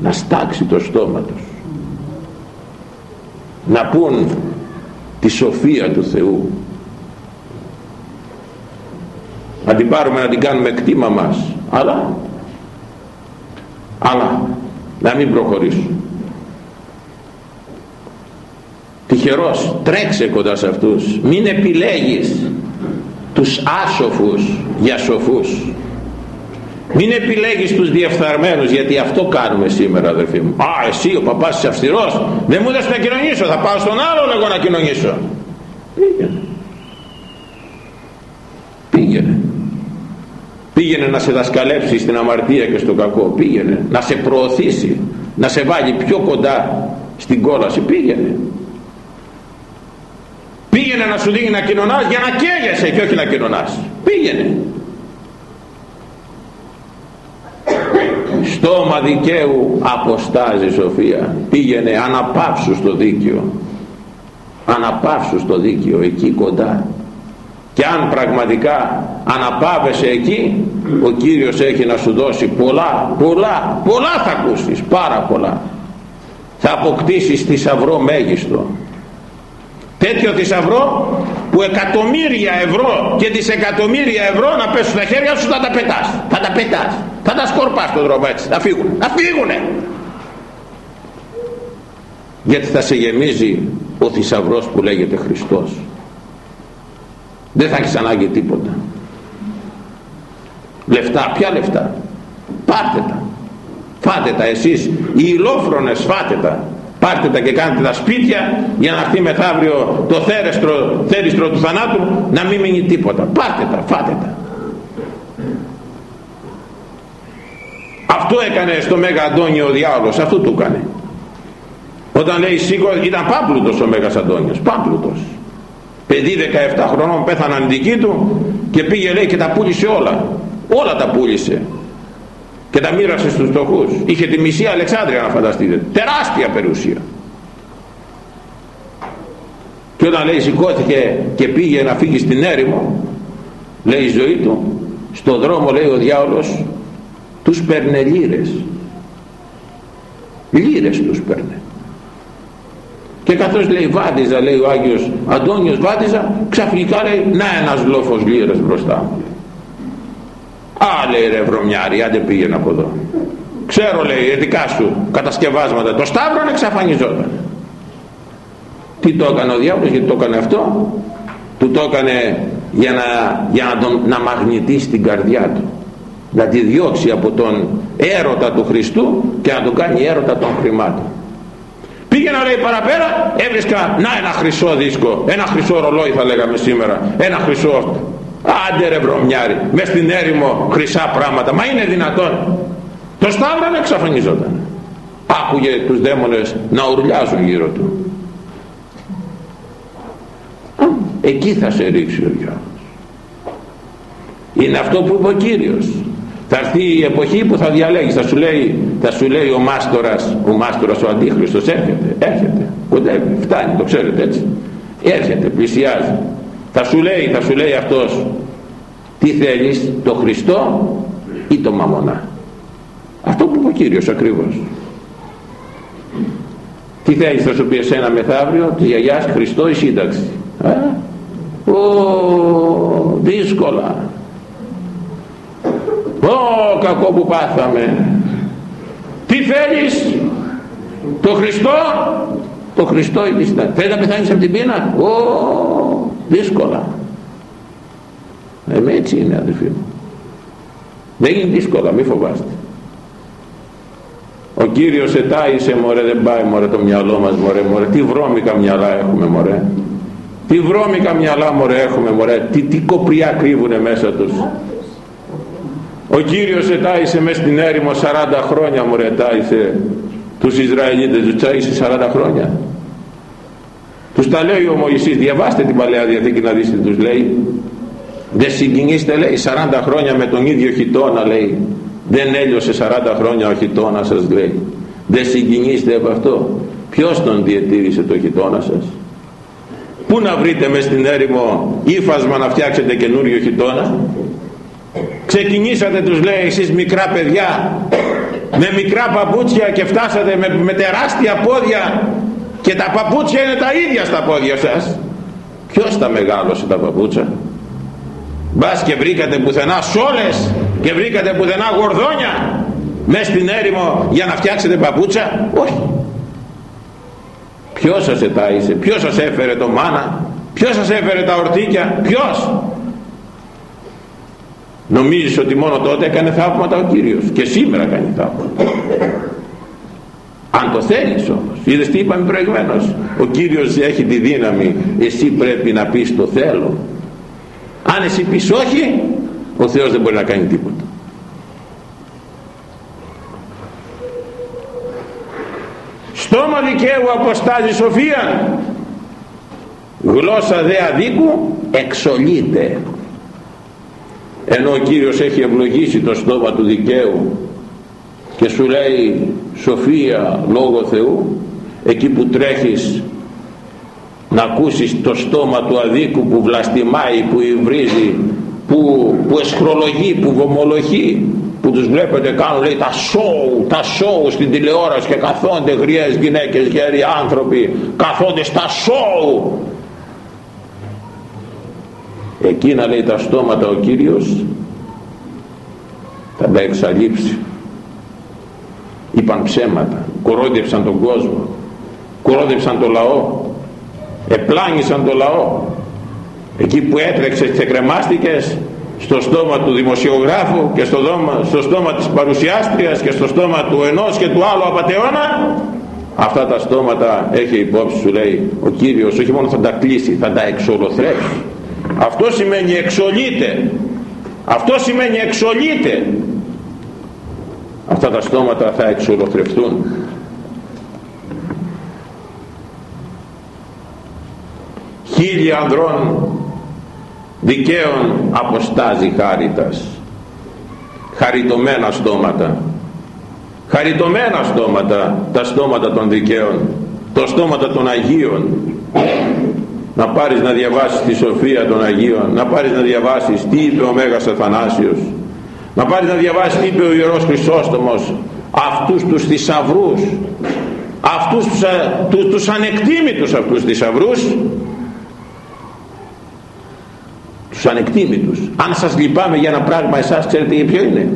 Να στάξει το στόμα τους. Να πούν τη σοφία του Θεού. Να την πάρουμε να την κάνουμε κτήμα μας. Αλλά αλλά να μην προχωρήσουμε τυχερός τρέξε κοντά σε αυτούς μην επιλέγεις τους άσοφους για σοφούς μην επιλέγεις τους διεφθαρμένους γιατί αυτό κάνουμε σήμερα αδερφοί μου. Α εσύ ο παπάς είσαι αυστηρός δεν μου δες να κοινωνήσω θα πάω στον άλλο εγώ να κοινωνήσω. Πήγαινε. Πήγαινε. Πήγαινε να σε δασκαλέψει στην αμαρτία και στο κακό. Πήγαινε να σε προωθήσει να σε βάλει πιο κοντά στην κόλαση πήγαινε πήγαινε να σου δίνει να κοινωνάς για να καίγεσαι και όχι να κοινωνάς. Πήγαινε. Στόμα δικαίου αποστάζει Σοφία. Πήγαινε αναπαύσου στο δίκαιο. Αναπαύσου στο δίκαιο εκεί κοντά. Και αν πραγματικά αναπάβεσαι εκεί ο Κύριος έχει να σου δώσει πολλά πολλά πολλά θα ακούσεις πάρα πολλά. Θα αποκτήσεις θησαυρό μέγιστο τέτοιο θησαυρό που εκατομμύρια ευρώ και δισεκατομμύρια ευρώ να πέσουν στα χέρια σου θα τα πετάς. Θα τα πετάς. Θα τα σκορπάς στον δρόμο έτσι. Θα φύγουν θα φύγουνε. Γιατί θα σε γεμίζει ο θησαυρός που λέγεται Χριστός. Δεν θα έχεις ανάγκη τίποτα. Λεφτά, ποια λεφτά; Πάρτε τα. Φάτε τα. Εσείς οι ηλόφρονες φάτε τα πάρτε τα και κάντε τα σπίτια για να έρθει μεθαύριο το θέριστρο, θέριστρο του θανάτου να μην μείνει τίποτα. Πάρτε τα, φάτε τα. Αυτό έκανε στο Μέγα Αντώνιο ο διάολος αυτό του έκανε. Όταν λέει σήκω ήταν πάμπλουτος ο Μέγας Αντώνιος πάμπλουτος. Παιδί 17 χρονών πέθαναν οι δικοί του και πήγε λέει και τα πούλησε όλα. Όλα τα πούλησε και τα μοίρασε στους φτωχούς. Είχε τη μισή Αλεξάνδρεια να φανταστείτε. Τεράστια περιουσία. Και όταν λέει σηκώθηκε και πήγε να φύγει στην έρημο λέει η ζωή του στο δρόμο λέει ο διάολος τους παίρνε λύρες λύρες τους παίρνε. Και καθώς λέει βάδιζα λέει ο Άγιος Αντώνιος βάδιζα ξαφνικά λέει να ένας λόφος λύρες μπροστά μου Α λέει ρε βρωμιάρη, άντε πήγαινε από εδώ. Ξέρω λέει δικά σου κατασκευάσματα. Το σταύρο εξαφανιζόταν. Τι το έκανε ο διάβολος, γιατί το έκανε αυτό; Του το έκανε για να, για να, τον, να μαγνητήσει την καρδιά του. Να τη διώξει από τον έρωτα του Χριστού και να τον κάνει έρωτα των χρημάτων. Πήγαινα λέει παραπέρα, έβρισκα να ένα χρυσό δίσκο, ένα χρυσό ρολόι θα λέγαμε σήμερα, ένα χρυσό άντε ρε βρωμιάρι μες στην έρημο χρυσά πράγματα. Μα είναι δυνατόν. Το Σταύρο εξαφανιζόταν άκουγε τους δαίμονες να ουρλιάζουν γύρω του. Εκεί θα σε ρίξει ο Γιώργος είναι αυτό που είπε ο Κύριος. Θα έρθει η εποχή που θα διαλέγεις. Θα σου λέει, θα σου λέει ο μάστορας ο μάστορας ο αντίχριστος έρχεται έρχεται. Κοντεύει φτάνει το ξέρετε έτσι. Έρχεται πλησιάζει θα σου λέει, θα σου λέει αυτός τι θέλεις, το Χριστό ή το Μαμονά; Αυτό που είπε ο Κύριος ακριβώς. Τι θέλεις θα σου πει εσένα μεθαύριο της γιαγιάς Χριστό ή σύνταξη; Ε; Ο, δύσκολα. Ω, κακό που πάθαμε. Τι θέλεις, το Χριστό, το Χριστό ή τη σύνταξη; Θέλεις να πεθάνεις από την πείνα; Ω, δύσκολα. Ε, έτσι είναι αδελφοί μου. Δεν είναι δύσκολα μη φοβάστε. Ο Κύριος ετάισε μωρέ δεν πάει μωρέ το μυαλό μας μωρέ μωρέ. Τι βρώμικα μυαλά έχουμε μωρέ. Τι βρώμικα μυαλά μωρέ έχουμε μωρέ. Τι, τι κοπριά κρύβουνε μέσα τους. Ο Κύριος ετάισε μέσα στην έρημο 40 χρόνια μωρέ ετάισε τους Ισραηλίτες τους τσάισε 40 χρόνια τους τα λέει ο Μωυσής, διαβάστε την Παλαιά Διαθήκη να δείτε τους λέει. Δεν συγκινήστε λέει 40 χρόνια με τον ίδιο χιτώνα λέει. Δεν έλειωσε 40 χρόνια ο χιτώνας σας λέει. Δεν συγκινήστε από αυτό. Ποιος τον διατήρησε το χιτώνα σας; Πού να βρείτε μες στην έρημο ύφασμα να φτιάξετε καινούριο χιτώνα; Ξεκινήσατε τους λέει εσείς μικρά παιδιά με μικρά παπούτσια και φτάσατε με, με τεράστια πόδια και τα παπούτσια είναι τα ίδια στα πόδια σας. Ποιος τα μεγάλωσε τα παπούτσα μπας και βρήκατε πουθενά σόλες και βρήκατε πουθενά γορδόνια μες στην έρημο για να φτιάξετε παπούτσα όχι. Ποιος σας ετάισε; Ποιος σας έφερε το μάνα; Ποιος σας έφερε τα ορτίκια; Ποιος; Νομίζεις ότι μόνο τότε έκανε θαύματα ο Κύριος και σήμερα κάνει θαύματα αν το θέλεις όμως. Είδες τι είπαμε προηγουμένως; Ο Κύριος έχει τη δύναμη εσύ πρέπει να πεις το θέλω. Αν εσύ πεις όχι ο Θεός δεν μπορεί να κάνει τίποτα. Στόμα δικαίου αποστάζει σοφία γλώσσα δε αδίκου εξολείται. Ενώ ο Κύριος έχει ευλογήσει το στόμα του δικαίου και σου λέει σοφία λόγω Θεού εκεί που τρέχεις να ακούσεις το στόμα του αδίκου που βλαστημάει, που υβρίζει που, που εσχρολογεί, που βομολογεί που τους βλέπετε κάνουν λέει τα σόου, τα σόου στην τηλεόραση και καθόνται γριές γυναίκες, γέροι άνθρωποι καθόνται στα σόου εκείνα λέει τα στόματα ο Κύριος θα τα εξαλείψει είπαν ψέματα. Κορόιδεψαν τον κόσμο. Κορόιδεψαν τον λαό. Επλάνησαν τον λαό. Εκεί που έτρεξες και κρεμάστηκες στο στόμα του δημοσιογράφου και στο, δόμα, στο στόμα της παρουσιάστριας και στο στόμα του ενός και του άλλου απατεώνα αυτά τα στόματα έχει υπόψη σου λέει ο Κύριος όχι μόνο θα τα κλείσει θα τα εξολοθρέψει. Αυτό σημαίνει εξολείται. Αυτό σημαίνει εξολείται αυτά τα στόματα θα εξολοθρευτούν χίλια ανδρών δικαίων αποστάζει χάριτας. Χαριτωμένα στόματα. Χαριτωμένα στόματα τα στόματα των δικαίων το στόματα των Αγίων. Να πάρεις να διαβάσεις τη σοφία των Αγίων να πάρεις να διαβάσεις τι είπε ο Μέγας Αθανάσιος να πάρεις να διαβάσεις τι είπε ο Ιερός Χρυσόστομος αυτούς τους θησαυρούς, αυτούς τους, τους, τους ανεκτήμητους αυτούς θησαυρούς. Τους ανεκτήμητους. Αν σας λυπάμαι για ένα πράγμα εσάς ξέρετε ποιο είναι.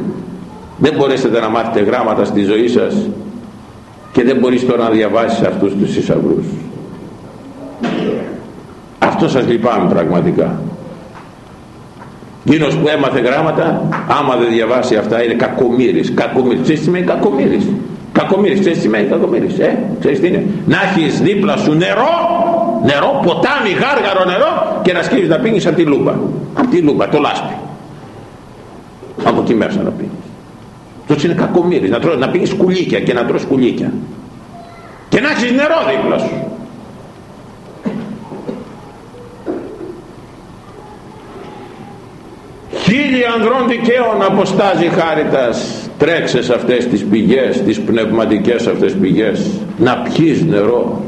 Δεν μπορέσετε να μάθετε γράμματα στη ζωή σας και δεν μπορείς τώρα να διαβάσεις αυτούς τους θησαυρούς. Αυτό σας λυπάμαι πραγματικά Εκείνος που έμαθε γράμματα άμα δεν διαβάσει αυτά είναι κακομύρης. Κακομύρης, ξέρεις τι σημαίνει κακομύρης; Κακομύρης, ξέρεις τι σημαίνει κακομύρης; Ε; ξέρεις τι είναι; Να έχεις δίπλα σου νερό νερό, ποτάμι, γάργαρο νερό και να σκύβεις να πίνεις από τη λούπα από τη λούπα, το λάσπη. Από εκεί μέσα να πίνεις. Τόσο είναι κακομύρης. Να, τρως, να πίνεις κουλίκια και να τρως κουλίκια. Και να έχεις νερό δίπλα σου ανδρών δικαίων αποστάζει χάριτας. Τρέξες σε αυτές τις πηγές τις πνευματικές αυτές πηγές. Να πιείς νερό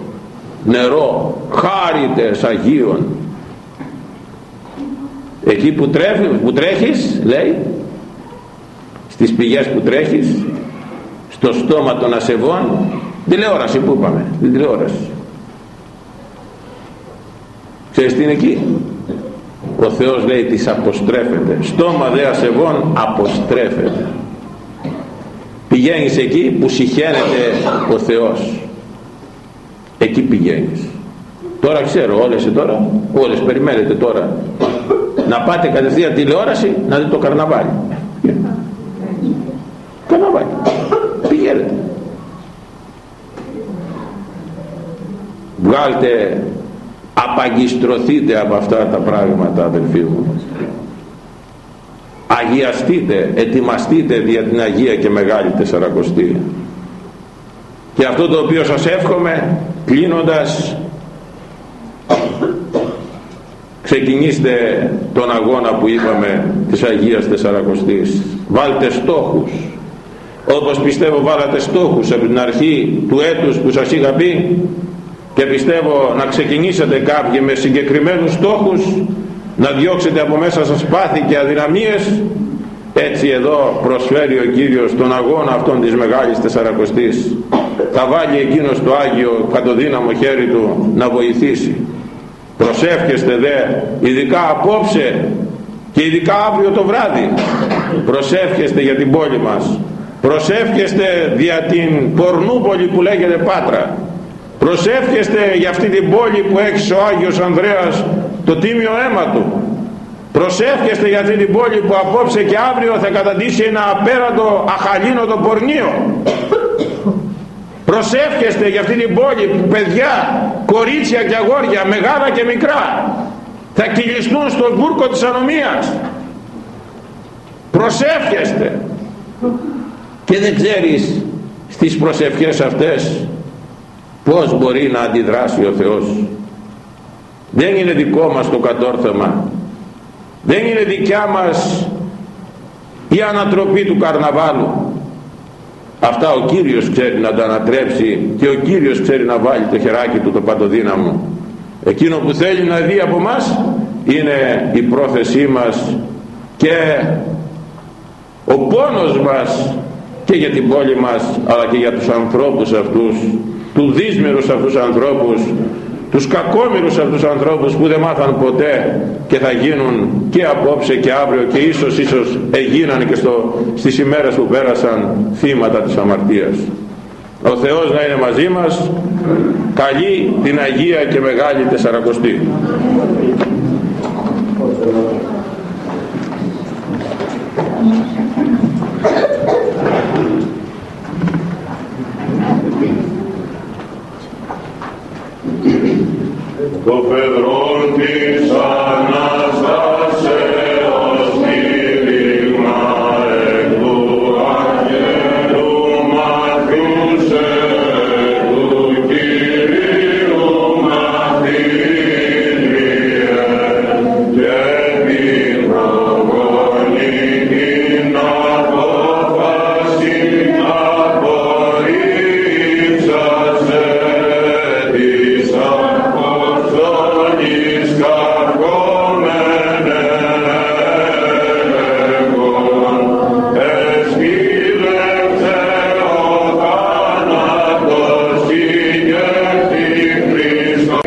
νερό χάριτες Αγίων. Εκεί που, τρέφει, που τρέχεις λέει στις πηγές που τρέχεις στο στόμα των ασεβών τηλεόραση που είπαμε την τηλεόραση. Ξέρεις τι είναι εκεί; Ο Θεός λέει τις αποστρέφεται στόμα δε ασεβών αποστρέφεται. Πηγαίνεις εκεί που συχαίνεται ο Θεός. Εκεί πηγαίνεις. Τώρα ξέρω όλες τώρα όλες περιμένετε τώρα να πάτε κατευθείαν τηλεόραση να δείτε το καρναβάλι. Καρναβάλι. Πηγαίνετε. Βγάλτε απαγκιστρωθείτε από αυτά τα πράγματα αδελφοί μου. Αγιαστείτε ετοιμαστείτε για την Αγία και Μεγάλη Τεσσαρακοστή. Και αυτό το οποίο σας εύχομαι κλείνοντας ξεκινήστε τον αγώνα που είπαμε της Αγίας Τεσσαρακοστής. Βάλτε στόχους. Όπως πιστεύω βάλατε στόχους από την αρχή του έτους που σας είχα πει και πιστεύω να ξεκινήσετε κάποιοι με συγκεκριμένους στόχους να διώξετε από μέσα σας πάθη και αδυναμίες. Έτσι εδώ προσφέρει ο Κύριος τον αγώνα αυτών της Μεγάλης Τεσσαρακοστής. Θα βάλει εκείνος το Άγιο κατοδύναμο χέρι του να βοηθήσει. Προσεύχεστε δε ειδικά απόψε και ειδικά αύριο το βράδυ. Προσεύχεστε για την πόλη μας. Προσεύχεστε για την Πορνούπολη που λέγεται Πάτρα προσεύχεστε για αυτή την πόλη που έχεις ο Άγιος Ανδρέας το τίμιο αίμα του. Προσεύχεστε για αυτή την πόλη που απόψε και αύριο θα καταντήσει ένα απέραντο αχαλήνοτο πορνείο. Προσεύχεστε για αυτή την πόλη που παιδιά, κορίτσια και αγόρια μεγάλα και μικρά θα κυλιστούν στον μπούρκο της ανομίας. Προσεύχεστε. Και δεν ξέρεις στις προσευχές αυτές πως μπορεί να αντιδράσει ο Θεός; Δεν είναι δικό μας το κατόρθωμα. Δεν είναι δικιά μας η ανατροπή του καρναβάλου. Αυτά ο Κύριος ξέρει να τα ανατρέψει και ο Κύριος ξέρει να βάλει το χεράκι του το παντοδύναμο. Εκείνο που θέλει να δει από μας είναι η πρόθεσή μας και ο πόνος μας και για την πόλη μας αλλά και για τους ανθρώπους αυτούς του δύσμερους αυτούς ανθρώπους τους κακόμοιρους αυτούς τους ανθρώπους που δεν μάθαν ποτέ και θα γίνουν και απόψε και αύριο και ίσως ίσως εγίναν και στο, στις ημέρες που πέρασαν θύματα της αμαρτίας. Ο Θεός να είναι μαζί μας. Καλή την Αγία και Μεγάλη Τεσσαρακοστή